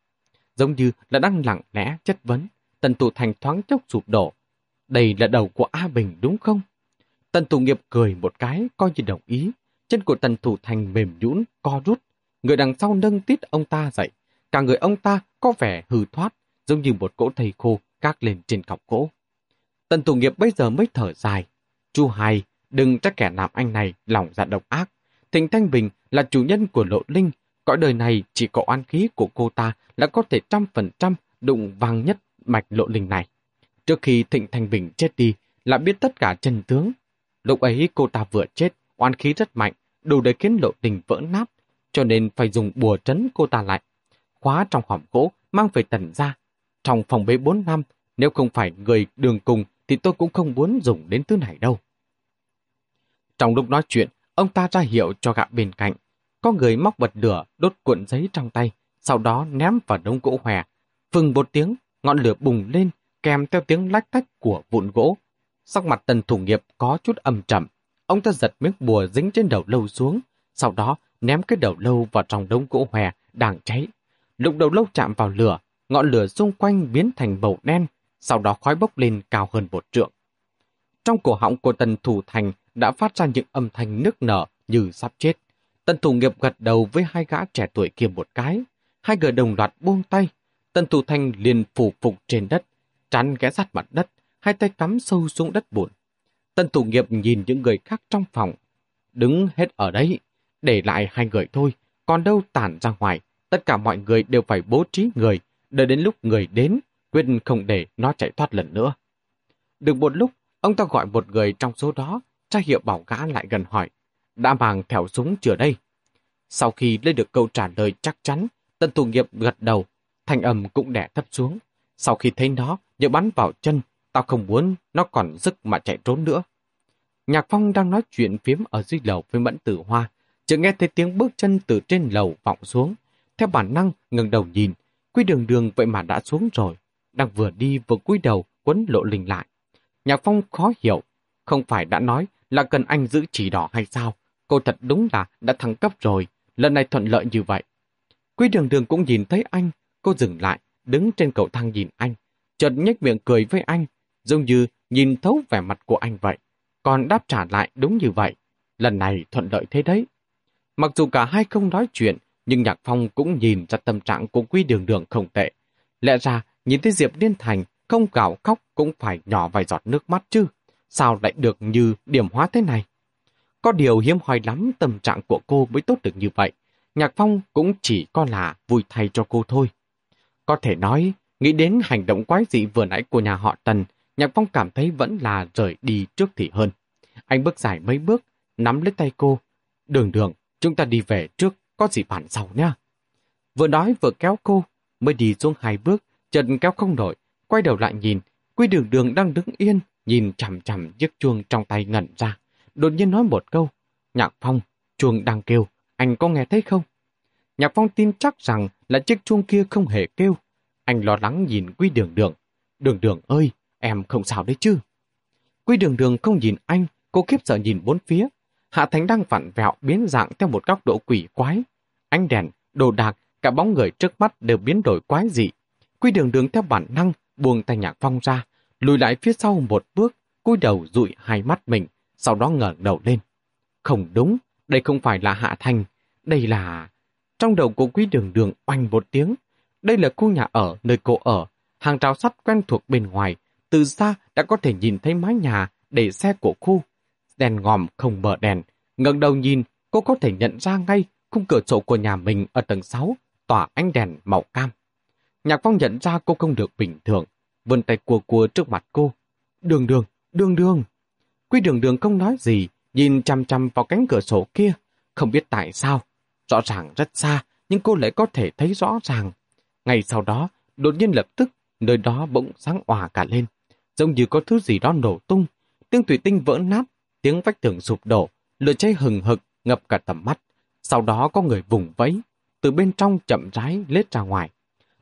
Giống như là đang lặng lẽ chất vấn. Tần thủ thành thoáng chốc sụp đổ. Đây là đầu của A Bình đúng không? Tần thủ nghiệp cười một cái coi như đồng ý. Chân của tần thủ thành mềm nhũn co rút. Người đằng sau nâng tít ông ta dậy. Cả người ông ta có vẻ hư thoát, giống như một cỗ thầy khô các lên trên cọc gỗ. Tần thủ nghiệp bây giờ mới thở dài. Chu Hai, đừng trách kẻ làm anh này lòng dạ độc ác. Thịnh Thanh Bình là chủ nhân của lộ linh. Cõi đời này chỉ có oan khí của cô ta là có thể trăm phần trăm đụng vàng nhất mạch lộ linh này. Trước khi Thịnh Thanh Bình chết đi, là biết tất cả chân tướng. Lúc ấy cô ta vừa chết, oan khí rất mạnh, đủ để khiến lộ tình vỡ nát, cho nên phải dùng bùa trấn cô ta lại. Khóa trong hòm gỗ, mang về tần ra. Trong phòng bế 4 năm, nếu không phải người đường cùng thì tôi cũng không muốn dùng đến thứ này đâu. Trong lúc nói chuyện, ông ta ra hiệu cho gạ bên cạnh. Có người móc bật lửa, đốt cuộn giấy trong tay, sau đó ném vào đống gỗ hòe. vừng một tiếng, ngọn lửa bùng lên, kèm theo tiếng lách tách của vụn gỗ. Sắc mặt tần thủ nghiệp có chút âm trầm. Ông ta giật miếng bùa dính trên đầu lâu xuống, sau đó ném cái đầu lâu vào trong đống gỗ hòe đang cháy. Lúc đầu lâu chạm vào lửa, ngọn lửa xung quanh biến thành màu đen, sau đó khói bốc lên cao hơn một trượng. Trong cổ họng của tần thủ thành đã phát ra những âm thanh nức nở như sắp chết. Tần thủ nghiệp gật đầu với hai gã trẻ tuổi kia một cái. Hai người đồng loạt buông tay. Tần thủ thành liền phủ phục trên đất, chắn ghé sát mặt đất, hai tay cắm sâu xuống đất bùn. tân thủ nghiệp nhìn những người khác trong phòng. Đứng hết ở đấy, để lại hai người thôi, còn đâu tản ra ngoài. Tất cả mọi người đều phải bố trí người, đợi đến lúc người đến, quyết không để nó chạy thoát lần nữa. Được một lúc, ông ta gọi một người trong số đó, tra hiệu bảo gã lại gần hỏi, đã mang theo súng chưa đây? Sau khi lấy được câu trả lời chắc chắn, tân thủ nghiệp gật đầu, thanh âm cũng đẻ thấp xuống. Sau khi thấy nó, nhớ bắn vào chân, tao không muốn nó còn dứt mà chạy trốn nữa. Nhạc Phong đang nói chuyện phiếm ở dưới lầu với Mẫn Tử Hoa, chợt nghe thấy tiếng bước chân từ trên lầu vọng xuống. Theo bản năng, ngừng đầu nhìn, Quy đường đường vậy mà đã xuống rồi, đang vừa đi vừa cúi đầu quấn lộ linh lại. Nhạc Phong khó hiểu, không phải đã nói là cần anh giữ chỉ đỏ hay sao? Cô thật đúng là đã thăng cấp rồi, lần này thuận lợi như vậy. Quy đường đường cũng nhìn thấy anh, cô dừng lại, đứng trên cầu thang nhìn anh, chợt nhếch miệng cười với anh, giống như nhìn thấu vẻ mặt của anh vậy. Còn đáp trả lại đúng như vậy, lần này thuận lợi thế đấy. Mặc dù cả hai không nói chuyện, nhưng Nhạc Phong cũng nhìn ra tâm trạng của quý Đường Đường không tệ. Lẽ ra, nhìn thấy Diệp Liên Thành không gào khóc cũng phải nhỏ vài giọt nước mắt chứ. Sao lại được như điểm hóa thế này? Có điều hiếm hoi lắm tâm trạng của cô mới tốt được như vậy. Nhạc Phong cũng chỉ có là vui thay cho cô thôi. Có thể nói, nghĩ đến hành động quái dị vừa nãy của nhà họ Tần, Nhạc Phong cảm thấy vẫn là rời đi trước thì hơn. Anh bước dài mấy bước, nắm lấy tay cô. Đường đường, chúng ta đi về trước, có gì phản sau nha. Vừa nói vừa kéo cô, mới đi xuống hai bước, chân kéo không nổi, quay đầu lại nhìn, quy đường đường đang đứng yên, nhìn chằm chằm chiếc chuông trong tay ngẩn ra. Đột nhiên nói một câu, Nhạc Phong, chuông đang kêu, anh có nghe thấy không? Nhạc Phong tin chắc rằng là chiếc chuông kia không hề kêu. Anh lo lắng nhìn quy đường đường. Đường đường ơi, em không sao đấy chứ? Quy đường đường không nhìn anh, cô kiếp sợ nhìn bốn phía. Hạ Thánh đang vặn vẹo biến dạng theo một góc độ quỷ quái. Ánh đèn, đồ đạc, cả bóng người trước mắt đều biến đổi quái dị. Quy đường đường theo bản năng, buông tay nhạc phong ra, lùi lại phía sau một bước, cúi đầu dụi hai mắt mình, sau đó ngẩng đầu lên. Không đúng, đây không phải là Hạ Thành, đây là... Trong đầu của quý đường đường oanh một tiếng. Đây là khu nhà ở nơi cô ở, hàng rào sắt quen thuộc bên ngoài, từ xa đã có thể nhìn thấy mái nhà để xe của khu. Đèn ngòm không mở đèn, ngẩng đầu nhìn, cô có thể nhận ra ngay khung cửa sổ của nhà mình ở tầng 6 tỏa ánh đèn màu cam. Nhạc Phong nhận ra cô không được bình thường, vươn tay cua cua trước mặt cô. Đường đường, đường đường. Quy đường đường không nói gì, nhìn chăm chăm vào cánh cửa sổ kia, không biết tại sao. Rõ ràng rất xa, nhưng cô lại có thể thấy rõ ràng. Ngày sau đó, đột nhiên lập tức, nơi đó bỗng sáng òa cả lên. Giống như có thứ gì đó nổ tung, tiếng thủy tinh vỡ nát, tiếng vách tường sụp đổ, lửa cháy hừng hực ngập cả tầm mắt. Sau đó có người vùng vẫy, từ bên trong chậm rãi lết ra ngoài.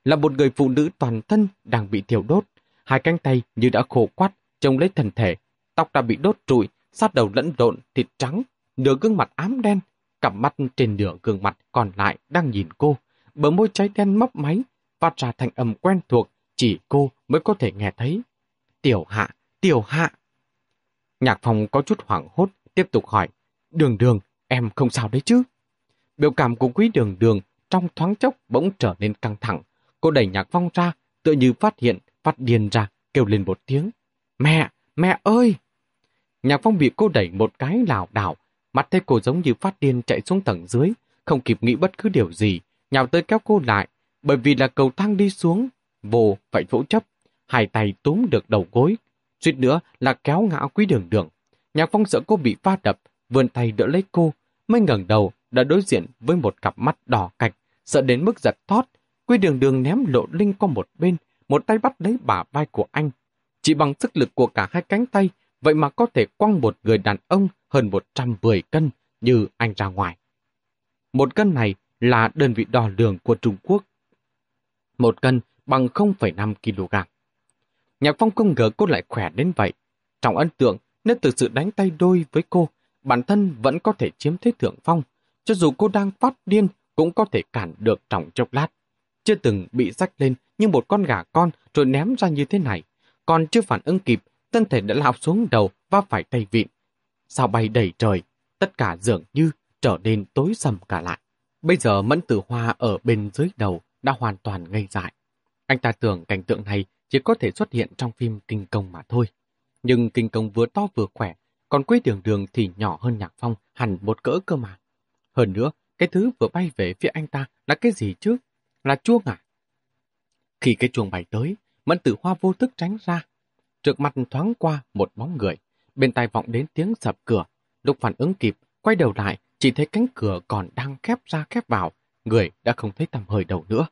Là một người phụ nữ toàn thân đang bị thiêu đốt, hai cánh tay như đã khô quắt, trông lấy thân thể, tóc đã bị đốt trụi, sát đầu lẫn lộn, thịt trắng, nửa gương mặt ám đen, cặp mắt trên nửa gương mặt còn lại đang nhìn cô, bờ môi cháy đen mấp máy, phát ra thành âm quen thuộc, chỉ cô mới có thể nghe thấy. Tiểu hạ, tiểu hạ. Nhạc phòng có chút hoảng hốt, tiếp tục hỏi, đường đường, em không sao đấy chứ? Biểu cảm của quý đường đường trong thoáng chốc bỗng trở nên căng thẳng. Cô đẩy nhạc phong ra, tựa như phát hiện, phát điên ra, kêu lên một tiếng. Mẹ, mẹ ơi! Nhạc phong bị cô đẩy một cái lảo đảo, mặt thấy cô giống như phát điên chạy xuống tầng dưới, không kịp nghĩ bất cứ điều gì, nhào tới kéo cô lại, bởi vì là cầu thang đi xuống, vô phải vỗ chấp, hai tay túm được đầu gối, suýt nữa là kéo ngã quý đường đường. Nhạc phong sợ cô bị va đập, vươn tay đỡ lấy cô, mới ngẩng đầu đã đối diện với một cặp mắt đỏ cạch, sợ đến mức giật thót. Quý đường đường ném lộ linh qua một bên, một tay bắt lấy bả vai của anh. Chỉ bằng sức lực của cả hai cánh tay, vậy mà có thể quăng một người đàn ông hơn 110 cân như anh ra ngoài. Một cân này là đơn vị đo lường của Trung Quốc. Một cân bằng 0,5 kg. Nhạc phong không ngờ cô lại khỏe đến vậy. Trong ấn tượng, nếu thực sự đánh tay đôi với cô, bản thân vẫn có thể chiếm thế thượng phong. Cho dù cô đang phát điên, cũng có thể cản được trong chốc lát. Chưa từng bị rách lên như một con gà con rồi ném ra như thế này. Còn chưa phản ứng kịp, thân thể đã lao xuống đầu và phải tay vịn. Sao bay đầy trời, tất cả dường như trở nên tối sầm cả lại. Bây giờ Mẫn Tử Hoa ở bên dưới đầu đã hoàn toàn ngây dại. Anh ta tưởng cảnh tượng này chỉ có thể xuất hiện trong phim Kinh Công mà thôi. Nhưng Kinh Công vừa to vừa khỏe, còn Quế Đường Đường thì nhỏ hơn Nhạc Phong hẳn một cỡ cơ mà. Hơn nữa, cái thứ vừa bay về phía anh ta là cái gì chứ? Là chuông à? Khi cái chuông bay tới, Mẫn Tử Hoa vô thức tránh ra. Trước mặt thoáng qua một bóng người, bên tai vọng đến tiếng sập cửa. Lúc phản ứng kịp, quay đầu lại, chỉ thấy cánh cửa còn đang khép ra khép vào, người đã không thấy tầm hơi đầu nữa.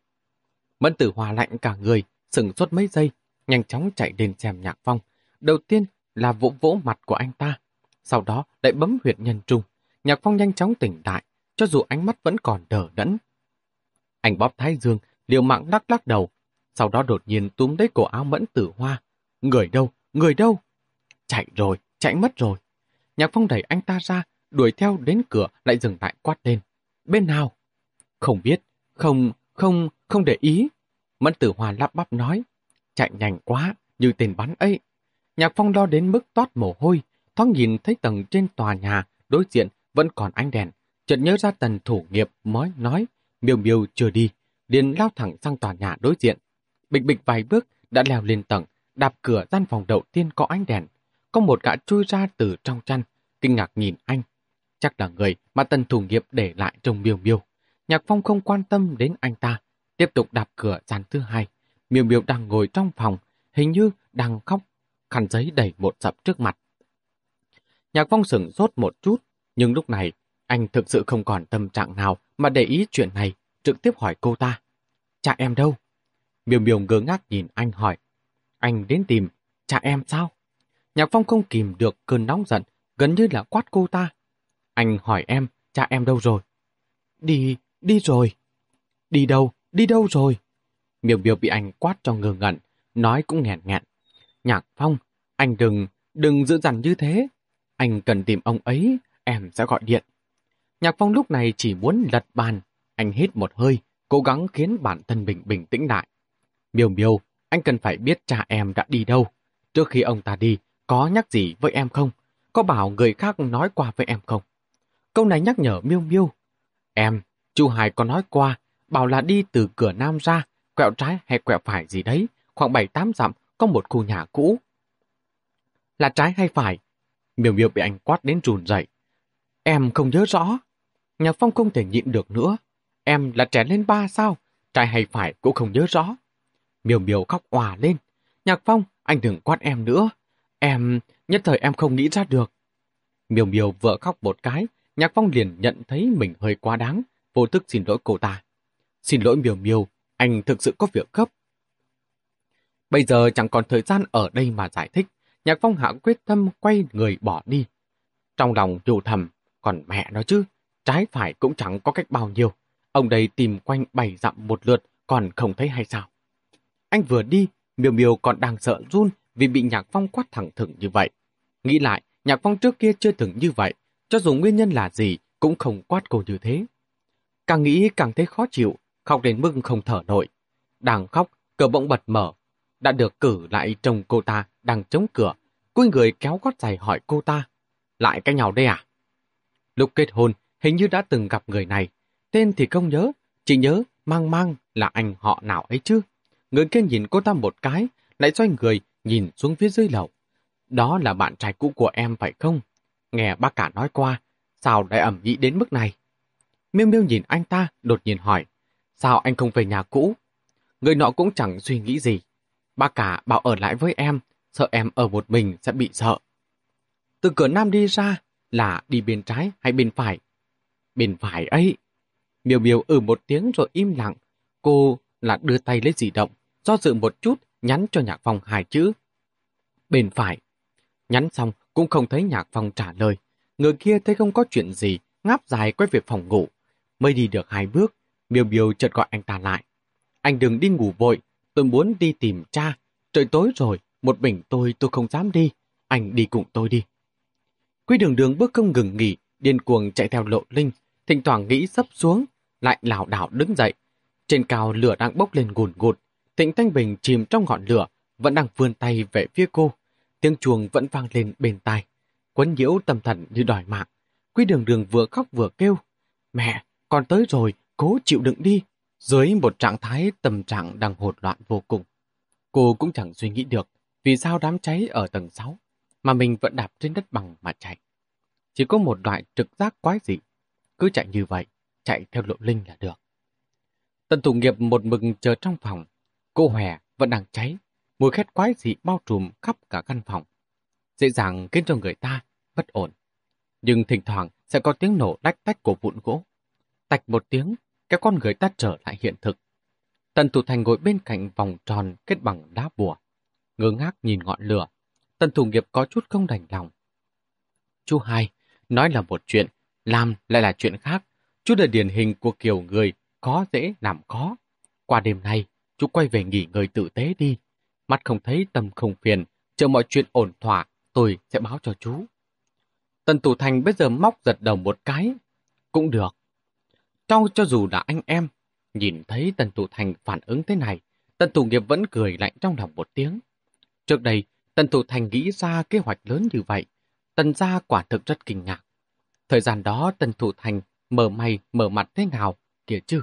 Mẫn Tử Hoa lạnh cả người, sừng suốt mấy giây, nhanh chóng chạy đến xem Nhạc Phong. Đầu tiên là vỗ vỗ mặt của anh ta, sau đó lại bấm huyệt nhân trung. Nhạc Phong nhanh chóng tỉnh lại, cho dù ánh mắt vẫn còn đờ đẫn. Anh bóp thái dương, liều mạng lắc lắc đầu, sau đó đột nhiên túm lấy cổ áo mẫn tử hoa. Người đâu? Người đâu? Chạy rồi, chạy mất rồi. Nhạc Phong đẩy anh ta ra, đuổi theo đến cửa lại dừng lại quát lên. Bên nào? Không biết, không, không, không để ý. Mẫn tử hòa lắp bắp nói. Chạy nhanh quá, như tên bắn ấy. Nhạc Phong lo đến mức toát mồ hôi, thoáng nhìn thấy tầng trên tòa nhà, đối diện vẫn còn ánh đèn. Chợt nhớ ra tần thủ nghiệp mới nói, miêu miêu chưa đi, liền lao thẳng sang tòa nhà đối diện. Bịch bịch vài bước đã leo lên tầng, đạp cửa gian phòng đầu tiên có ánh đèn. Có một gã chui ra từ trong chăn, kinh ngạc nhìn anh. Chắc là người mà tần thủ nghiệp để lại trong miêu miêu. Nhạc phong không quan tâm đến anh ta, tiếp tục đạp cửa gian thứ hai. Miêu miêu đang ngồi trong phòng, hình như đang khóc, khăn giấy đầy một sập trước mặt. Nhạc phong sửng sốt một chút, nhưng lúc này anh thực sự không còn tâm trạng nào mà để ý chuyện này, trực tiếp hỏi cô ta. Cha em đâu? Miêu miêu ngơ ngác nhìn anh hỏi. Anh đến tìm, cha em sao? Nhạc Phong không kìm được cơn nóng giận, gần như là quát cô ta. Anh hỏi em, cha em đâu rồi? Đi, đi rồi. Đi đâu, đi đâu rồi? Miêu miêu bị anh quát cho ngơ ngẩn, nói cũng nghẹn nghẹn. Nhạc Phong, anh đừng, đừng giữ dằn như thế. Anh cần tìm ông ấy, em sẽ gọi điện. Nhạc Phong lúc này chỉ muốn lật bàn. Anh hít một hơi, cố gắng khiến bản thân mình bình tĩnh lại. Miêu miêu, anh cần phải biết cha em đã đi đâu. Trước khi ông ta đi, có nhắc gì với em không? Có bảo người khác nói qua với em không? Câu này nhắc nhở miêu miêu. Em, chú Hải có nói qua, bảo là đi từ cửa nam ra, quẹo trái hay quẹo phải gì đấy, khoảng 7-8 dặm có một khu nhà cũ. Là trái hay phải? Miêu miêu bị anh quát đến rùn dậy. Em không nhớ rõ. Nhạc Phong không thể nhịn được nữa. Em là trẻ lên ba sao? trái hay phải cũng không nhớ rõ. Miều miều khóc òa lên. Nhạc Phong, anh đừng quát em nữa. Em, nhất thời em không nghĩ ra được. Miều miều vợ khóc một cái, Nhạc Phong liền nhận thấy mình hơi quá đáng, vô thức xin lỗi cô ta. Xin lỗi miều miều, anh thực sự có việc gấp. Bây giờ chẳng còn thời gian ở đây mà giải thích, Nhạc Phong hạ quyết tâm quay người bỏ đi. Trong lòng dù thầm, còn mẹ nó chứ, trái phải cũng chẳng có cách bao nhiêu. Ông đây tìm quanh bảy dặm một lượt, còn không thấy hay sao. Anh vừa đi, miều miều còn đang sợ run vì bị Nhạc Phong quát thẳng thừng như vậy. Nghĩ lại, Nhạc Phong trước kia chưa từng như vậy, cho dù nguyên nhân là gì cũng không quát cô như thế. Càng nghĩ càng thấy khó chịu, khóc đến mức không thở nổi. Đang khóc, cửa bỗng bật mở. Đã được cử lại chồng cô ta đang chống cửa, cúi người kéo gót giày hỏi cô ta. Lại cái nhau đây à? Lúc kết hôn, hình như đã từng gặp người này. Tên thì không nhớ, chỉ nhớ mang mang là anh họ nào ấy chứ. Người kia nhìn cô ta một cái, lại xoay người, nhìn xuống phía dưới lầu. Đó là bạn trai cũ của em phải không? Nghe bác cả nói qua, sao lại ẩm nhị đến mức này? Miêu Miêu nhìn anh ta, đột nhiên hỏi, sao anh không về nhà cũ? Người nọ cũng chẳng suy nghĩ gì. ba cả bảo ở lại với em, sợ em ở một mình sẽ bị sợ. Từ cửa nam đi ra là đi bên trái hay bên phải? Bên phải ấy. Miêu Miêu ừ một tiếng rồi im lặng. Cô là đưa tay lấy di động, do dự một chút, nhắn cho Nhạc Phong hai chữ. Bên phải. Nhắn xong cũng không thấy Nhạc Phong trả lời. Người kia thấy không có chuyện gì, ngáp dài quay về phòng ngủ. Mới đi được hai bước, Miêu Miêu chợt gọi anh ta lại. Anh đừng đi ngủ vội, tôi muốn đi tìm cha. Trời tối rồi, một mình tôi tôi không dám đi. Anh đi cùng tôi đi. Quý đường đường bước không ngừng nghỉ, điên cuồng chạy theo lộ linh, thỉnh thoảng nghĩ sấp xuống, lại lảo đảo đứng dậy. Trên cao lửa đang bốc lên gùn gụt, Thịnh Thanh Bình chìm trong ngọn lửa, vẫn đang vươn tay về phía cô. Tiếng chuồng vẫn vang lên bên tai, quấn nhiễu tâm thần như đòi mạng. Quý đường đường vừa khóc vừa kêu. Mẹ, con tới rồi, cố chịu đựng đi. Dưới một trạng thái tâm trạng đang hột loạn vô cùng. Cô cũng chẳng suy nghĩ được vì sao đám cháy ở tầng 6 mà mình vẫn đạp trên đất bằng mà chạy. Chỉ có một loại trực giác quái dị. Cứ chạy như vậy, chạy theo lộ linh là được. Tần thủ nghiệp một mừng chờ trong phòng. Cô hòe vẫn đang cháy. Mùi khét quái dị bao trùm khắp cả căn phòng. Dễ dàng khiến cho người ta bất ổn. Nhưng thỉnh thoảng sẽ có tiếng nổ đách tách của vụn gỗ. Tạch một tiếng, cái con người ta trở lại hiện thực. Tần thủ thành ngồi bên cạnh vòng tròn kết bằng đá bùa. Ngơ ngác nhìn ngọn lửa. Tần thủ nghiệp có chút không đành lòng. Chú hai, nói là một chuyện, làm lại là chuyện khác. Chú là điển hình của kiểu người khó dễ làm khó. Qua đêm nay, chú quay về nghỉ ngơi tử tế đi. Mắt không thấy tâm không phiền, chờ mọi chuyện ổn thỏa, tôi sẽ báo cho chú. Tần Thủ Thành bây giờ móc giật đầu một cái. Cũng được. Cho cho dù là anh em, nhìn thấy Tần Thủ Thành phản ứng thế này, Tần Thủ Nghiệp vẫn cười lạnh trong lòng một tiếng. Trước đây, Tần Thủ Thành nghĩ ra kế hoạch lớn như vậy. Tần gia quả thực rất kinh ngạc. Thời gian đó Tần Thủ Thành mở mày mở mặt thế nào kìa chứ.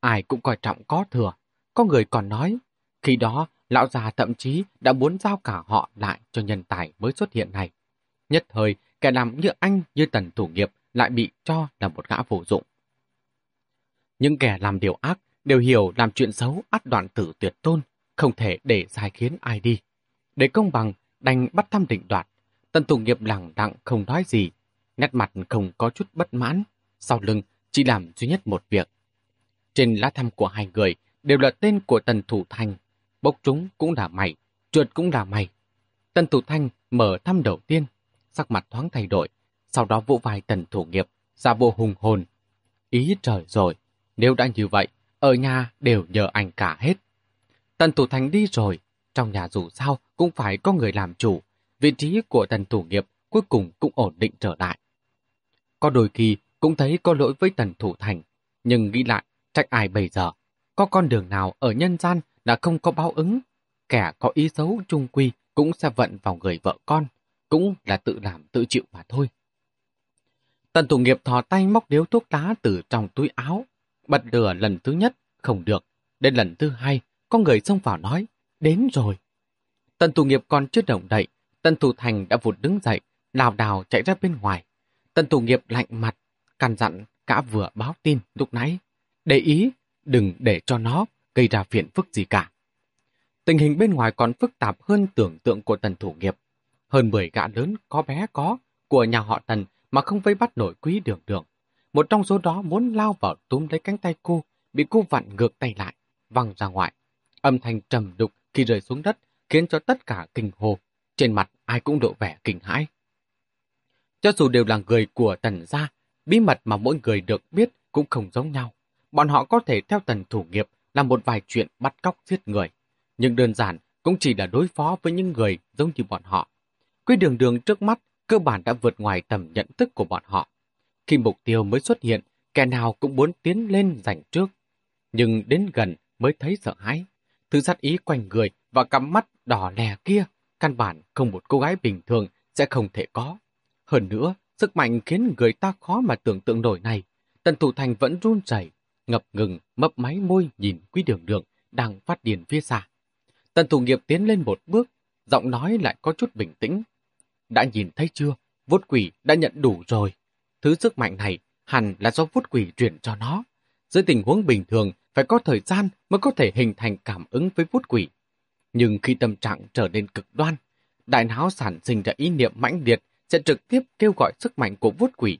Ai cũng coi trọng có thừa. Có người còn nói, khi đó lão già thậm chí đã muốn giao cả họ lại cho nhân tài mới xuất hiện này. Nhất thời, kẻ làm như anh như Tần Thủ Nghiệp lại bị cho là một gã vô dụng. Những kẻ làm điều ác đều hiểu làm chuyện xấu ắt đoạn tử tuyệt tôn, không thể để sai khiến ai đi. Để công bằng, đành bắt thăm định đoạt. Tần Thủ Nghiệp lặng đặng không nói gì, nét mặt không có chút bất mãn, sau lưng chỉ làm duy nhất một việc. Trên lá thăm của hai người đều là tên của Tần Thủ Thanh. Bốc trúng cũng là mày, trượt cũng là mày. Tần Thủ Thanh mở thăm đầu tiên, sắc mặt thoáng thay đổi, sau đó vỗ vai Tần Thủ Nghiệp, ra bộ hùng hồn. Ý trời rồi, nếu đã như vậy, ở nhà đều nhờ anh cả hết. Tần Thủ thành đi rồi, trong nhà dù sao cũng phải có người làm chủ, vị trí của Tần Thủ Nghiệp cuối cùng cũng ổn định trở lại. Có đôi khi cũng thấy có lỗi với Tần Thủ Thành, nhưng nghĩ lại, trách ai bây giờ? Có con đường nào ở nhân gian là không có báo ứng? Kẻ có ý xấu trung quy cũng sẽ vận vào người vợ con, cũng là tự làm tự chịu mà thôi. Tần thủ nghiệp thò tay móc điếu thuốc lá từ trong túi áo, bật lửa lần thứ nhất, không được. Đến lần thứ hai, có người xông vào nói, đến rồi. Tần thủ nghiệp còn chưa động đậy, tần thủ thành đã vụt đứng dậy, lào đào chạy ra bên ngoài. Tần thủ nghiệp lạnh mặt, căn dặn cả vừa báo tin lúc nãy. Để ý, đừng để cho nó gây ra phiền phức gì cả. Tình hình bên ngoài còn phức tạp hơn tưởng tượng của tần thủ nghiệp. Hơn 10 gã lớn có bé có của nhà họ tần mà không vây bắt nổi quý đường đường. Một trong số đó muốn lao vào túm lấy cánh tay cô, bị cô vặn ngược tay lại, văng ra ngoài. Âm thanh trầm đục khi rơi xuống đất khiến cho tất cả kinh hồ. Trên mặt ai cũng độ vẻ kinh hãi. Cho dù đều là người của tần gia, bí mật mà mỗi người được biết cũng không giống nhau. Bọn họ có thể theo tần thủ nghiệp làm một vài chuyện bắt cóc giết người. Nhưng đơn giản cũng chỉ là đối phó với những người giống như bọn họ. Quy đường đường trước mắt cơ bản đã vượt ngoài tầm nhận thức của bọn họ. Khi mục tiêu mới xuất hiện, kẻ nào cũng muốn tiến lên giành trước. Nhưng đến gần mới thấy sợ hãi. Thứ sát ý quanh người và cắm mắt đỏ lè kia, căn bản không một cô gái bình thường sẽ không thể có. Hơn nữa, sức mạnh khiến người ta khó mà tưởng tượng nổi này. Tần Thủ Thành vẫn run rẩy, ngập ngừng, mấp máy môi nhìn quý đường đường đang phát điền phía xa. Tần Thủ Nghiệp tiến lên một bước, giọng nói lại có chút bình tĩnh. Đã nhìn thấy chưa, Vốt quỷ đã nhận đủ rồi. Thứ sức mạnh này hẳn là do vút quỷ truyền cho nó. Dưới tình huống bình thường, phải có thời gian mới có thể hình thành cảm ứng với vút quỷ. Nhưng khi tâm trạng trở nên cực đoan, đại não sản sinh ra ý niệm mãnh liệt sẽ trực tiếp kêu gọi sức mạnh của vút quỷ.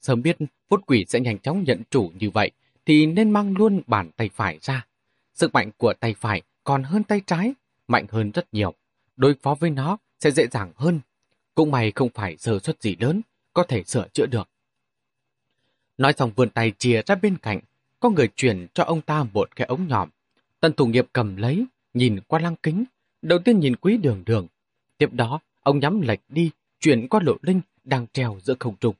Sớm biết vút quỷ sẽ nhanh chóng nhận chủ như vậy, thì nên mang luôn bàn tay phải ra. Sức mạnh của tay phải còn hơn tay trái, mạnh hơn rất nhiều. Đối phó với nó sẽ dễ dàng hơn. Cũng may không phải sơ suất gì lớn, có thể sửa chữa được. Nói xong vươn tay chia ra bên cạnh, có người chuyển cho ông ta một cái ống nhòm. Tần thủ nghiệp cầm lấy, nhìn qua lăng kính, đầu tiên nhìn quý đường đường. Tiếp đó, ông nhắm lệch đi, chuyển qua lộ linh đang treo giữa không trung.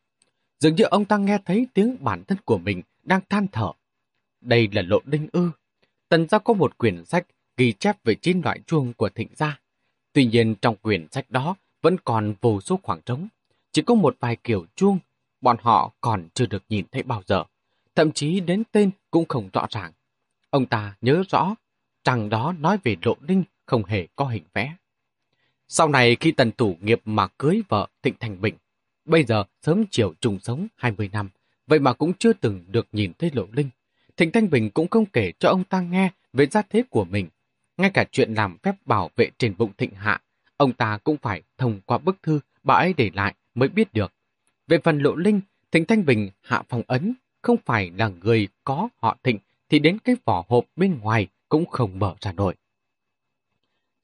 Dường như ông ta nghe thấy tiếng bản thân của mình đang than thở. Đây là lộ linh ư. Tần gia có một quyển sách ghi chép về chín loại chuông của thịnh gia. Tuy nhiên trong quyển sách đó vẫn còn vô số khoảng trống. Chỉ có một vài kiểu chuông, bọn họ còn chưa được nhìn thấy bao giờ. Thậm chí đến tên cũng không rõ ràng. Ông ta nhớ rõ rằng đó nói về lộ linh không hề có hình vẽ. Sau này khi tần thủ nghiệp mà cưới vợ Thịnh Thành Bình, bây giờ sớm chiều trùng sống 20 năm, vậy mà cũng chưa từng được nhìn thấy lộ linh. Thịnh Thanh Bình cũng không kể cho ông ta nghe về gia thế của mình. Ngay cả chuyện làm phép bảo vệ trên bụng thịnh hạ, ông ta cũng phải thông qua bức thư bà ấy để lại mới biết được. Về phần lộ linh, Thịnh Thanh Bình hạ phong ấn, không phải là người có họ thịnh thì đến cái vỏ hộp bên ngoài cũng không mở ra nổi.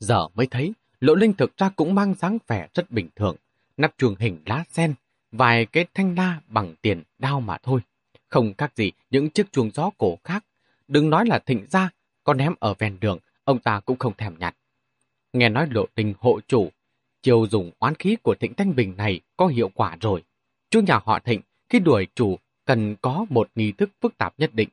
Giờ mới thấy, lộ linh thực ra cũng mang dáng vẻ rất bình thường, nắp chuồng hình lá sen, vài cái thanh la bằng tiền đao mà thôi. Không khác gì những chiếc chuồng gió cổ khác. Đừng nói là thịnh ra, có ném ở ven đường, ông ta cũng không thèm nhặt. Nghe nói lộ tình hộ chủ, chiều dùng oán khí của thịnh Thanh Bình này có hiệu quả rồi. Chú nhà họ thịnh, khi đuổi chủ, cần có một nghi thức phức tạp nhất định.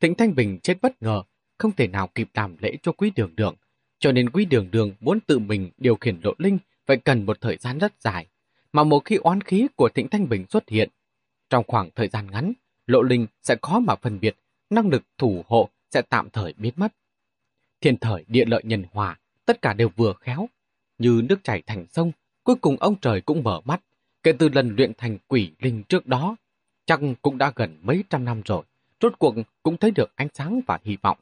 Thịnh Thanh Bình chết bất ngờ, không thể nào kịp làm lễ cho quý đường đường. Cho nên quý đường đường muốn tự mình điều khiển lộ linh phải cần một thời gian rất dài. Mà một khi oán khí của Thịnh Thanh Bình xuất hiện, trong khoảng thời gian ngắn, lộ linh sẽ khó mà phân biệt, năng lực thủ hộ sẽ tạm thời biến mất. Thiên thời địa lợi nhân hòa, tất cả đều vừa khéo. Như nước chảy thành sông, cuối cùng ông trời cũng mở mắt. Kể từ lần luyện thành quỷ linh trước đó, chắc cũng đã gần mấy trăm năm rồi. Rốt cuộc cũng thấy được ánh sáng và hy vọng.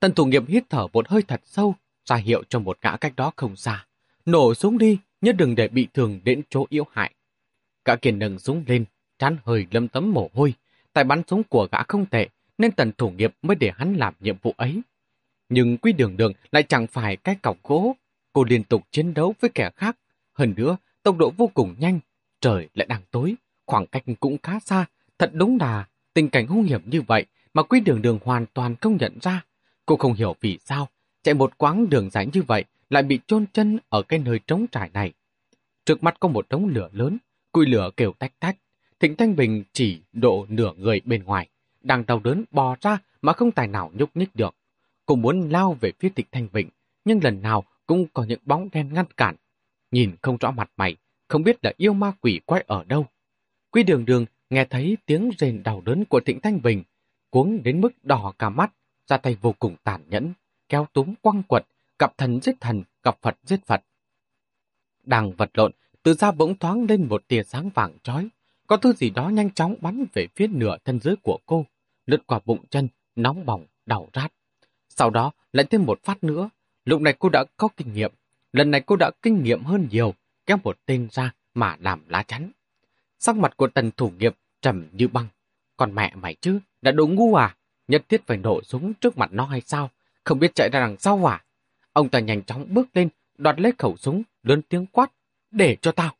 Tần thủ nghiệp hít thở một hơi thật sâu, ra hiệu cho một gã cách đó không xa. Nổ súng đi, nhớ đừng để bị thương đến chỗ yếu hại. Gã kiền nâng súng lên, trán hơi lâm tấm mồ hôi. Tài bắn súng của gã không tệ, nên tần thủ nghiệp mới để hắn làm nhiệm vụ ấy. Nhưng quý đường đường lại chẳng phải cái cọc gỗ. Cô liên tục chiến đấu với kẻ khác. Hơn nữa, tốc độ vô cùng nhanh. Trời lại đang tối, khoảng cách cũng khá xa. Thật đúng là tình cảnh hung hiểm như vậy mà quý đường đường hoàn toàn không nhận ra. Cô không hiểu vì sao chạy một quãng đường dài như vậy lại bị chôn chân ở cái nơi trống trải này. Trước mắt có một đống lửa lớn, cùi lửa kêu tách tách. Thịnh Thanh Bình chỉ độ nửa người bên ngoài, đang đau đớn bò ra mà không tài nào nhúc nhích được. Cô muốn lao về phía Thịnh Thanh Bình, nhưng lần nào cũng có những bóng đen ngăn cản. Nhìn không rõ mặt mày, không biết là yêu ma quỷ quay ở đâu. Quy đường đường nghe thấy tiếng rền đau đớn của Thịnh Thanh Bình, cuống đến mức đỏ cả mắt, ra tay vô cùng tàn nhẫn, kéo túm quăng quật, gặp thần giết thần, gặp Phật giết Phật. Đang vật lộn, từ ra bỗng thoáng lên một tia sáng vàng trói. Có thứ gì đó nhanh chóng bắn về phía nửa thân dưới của cô, lướt qua bụng chân, nóng bỏng, đau rát. Sau đó lại thêm một phát nữa. Lúc này cô đã có kinh nghiệm. Lần này cô đã kinh nghiệm hơn nhiều, kéo một tên ra mà làm lá chắn. Sắc mặt của tần thủ nghiệp trầm như băng. Còn mẹ mày chứ, đã đồ ngu à? Nhất thiết phải nổ súng trước mặt nó hay sao? Không biết chạy ra đằng sau à? Ông ta nhanh chóng bước lên, đoạt lấy khẩu súng, lớn tiếng quát. Để cho tao.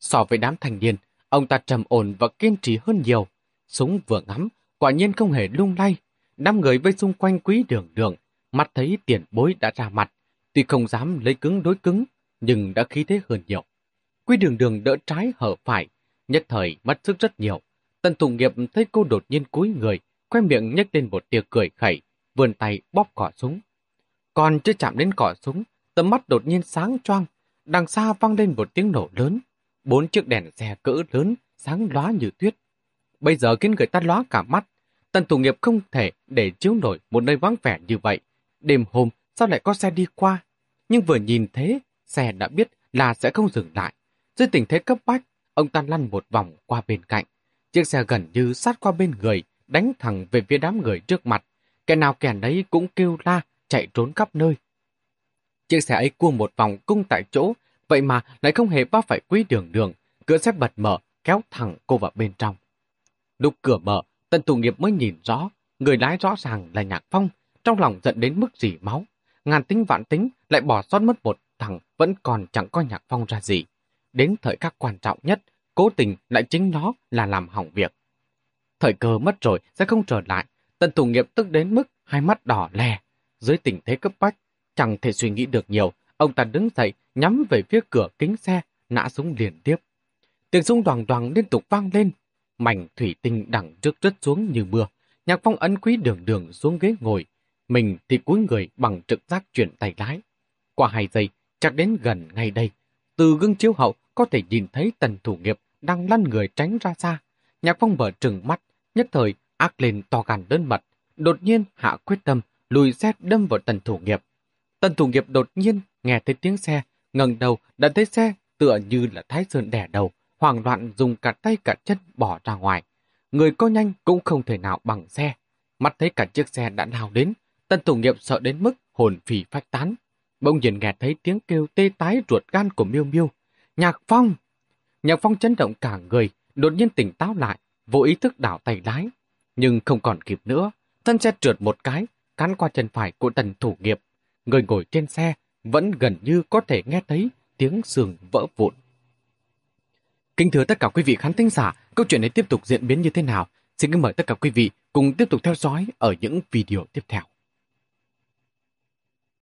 So với đám thành niên, ông ta trầm ổn và kiên trì hơn nhiều. Súng vừa ngắm, quả nhiên không hề lung lay. Năm người vây xung quanh quý đường đường, mắt thấy tiền bối đã ra mặt, Tuy không dám lấy cứng đối cứng, nhưng đã khí thế hơn nhiều. Quy đường đường đỡ trái hở phải, nhất thời mất sức rất nhiều. Tần thủ nghiệp thấy cô đột nhiên cúi người, khoe miệng nhếch lên một tia cười khẩy, vươn tay bóp cỏ súng. Còn chưa chạm đến cỏ súng, tầm mắt đột nhiên sáng choang, đằng xa vang lên một tiếng nổ lớn. Bốn chiếc đèn xe cỡ lớn, sáng lóa như tuyết. Bây giờ khiến người ta lóa cả mắt. Tần thủ nghiệp không thể để chiếu nổi một nơi vắng vẻ như vậy. Đêm hôm, sao lại có xe đi qua? Nhưng vừa nhìn thế, xe đã biết là sẽ không dừng lại. Dưới tình thế cấp bách, ông ta lăn một vòng qua bên cạnh. Chiếc xe gần như sát qua bên người, đánh thẳng về phía đám người trước mặt. Kẻ nào kẻ nấy cũng kêu la, chạy trốn khắp nơi. Chiếc xe ấy cua một vòng cung tại chỗ, vậy mà lại không hề va phải quý đường đường. Cửa xe bật mở, kéo thẳng cô vào bên trong. Lúc cửa mở, tần tù nghiệp mới nhìn rõ, người lái rõ ràng là Nhạc Phong, trong lòng giận đến mức dỉ máu. Ngàn tính vạn tính lại bỏ sót mất một thằng vẫn còn chẳng coi Nhạc Phong ra gì. Đến thời khắc quan trọng nhất, cố tình lại chính nó là làm hỏng việc. Thời cơ mất rồi sẽ không trở lại, tần thủ nghiệp tức đến mức hai mắt đỏ lè. Dưới tình thế cấp bách, chẳng thể suy nghĩ được nhiều, ông ta đứng dậy nhắm về phía cửa kính xe, nã súng liền tiếp. Tiếng súng đoàn đoàn liên tục vang lên, mảnh thủy tinh đằng trước rớt xuống như mưa. Nhạc phong ấn quý đường đường xuống ghế ngồi, mình thì cúi người bằng trực giác chuyển tay lái. Qua hai giây, chắc đến gần ngay đây, từ gương chiếu hậu có thể nhìn thấy tần thủ nghiệp đang lăn người tránh ra xa. Nhạc phong mở trừng mắt, nhất thời ác lên to gan đơn mật, đột nhiên hạ quyết tâm, lùi xe đâm vào tần thủ nghiệp. Tần thủ nghiệp đột nhiên nghe thấy tiếng xe, ngẩng đầu đã thấy xe tựa như là thái sơn đẻ đầu, hoảng loạn dùng cả tay cả chân bỏ ra ngoài. Người có nhanh cũng không thể nào bằng xe. Mắt thấy cả chiếc xe đã lao đến, tân thủ nghiệp sợ đến mức hồn phì phách tán. Bỗng nhiên nghe thấy tiếng kêu tê tái ruột gan của Miêu Miêu. Nhạc Phong! Nhạc Phong chấn động cả người, đột nhiên tỉnh táo lại, vô ý thức đảo tay lái. Nhưng không còn kịp nữa, thân xe trượt một cái, cán qua chân phải của tần thủ nghiệp. Người ngồi trên xe vẫn gần như có thể nghe thấy tiếng sườn vỡ vụn. Kính thưa tất cả quý vị khán thính giả, câu chuyện này tiếp tục diễn biến như thế nào? Xin kính mời tất cả quý vị cùng tiếp tục theo dõi ở những video tiếp theo.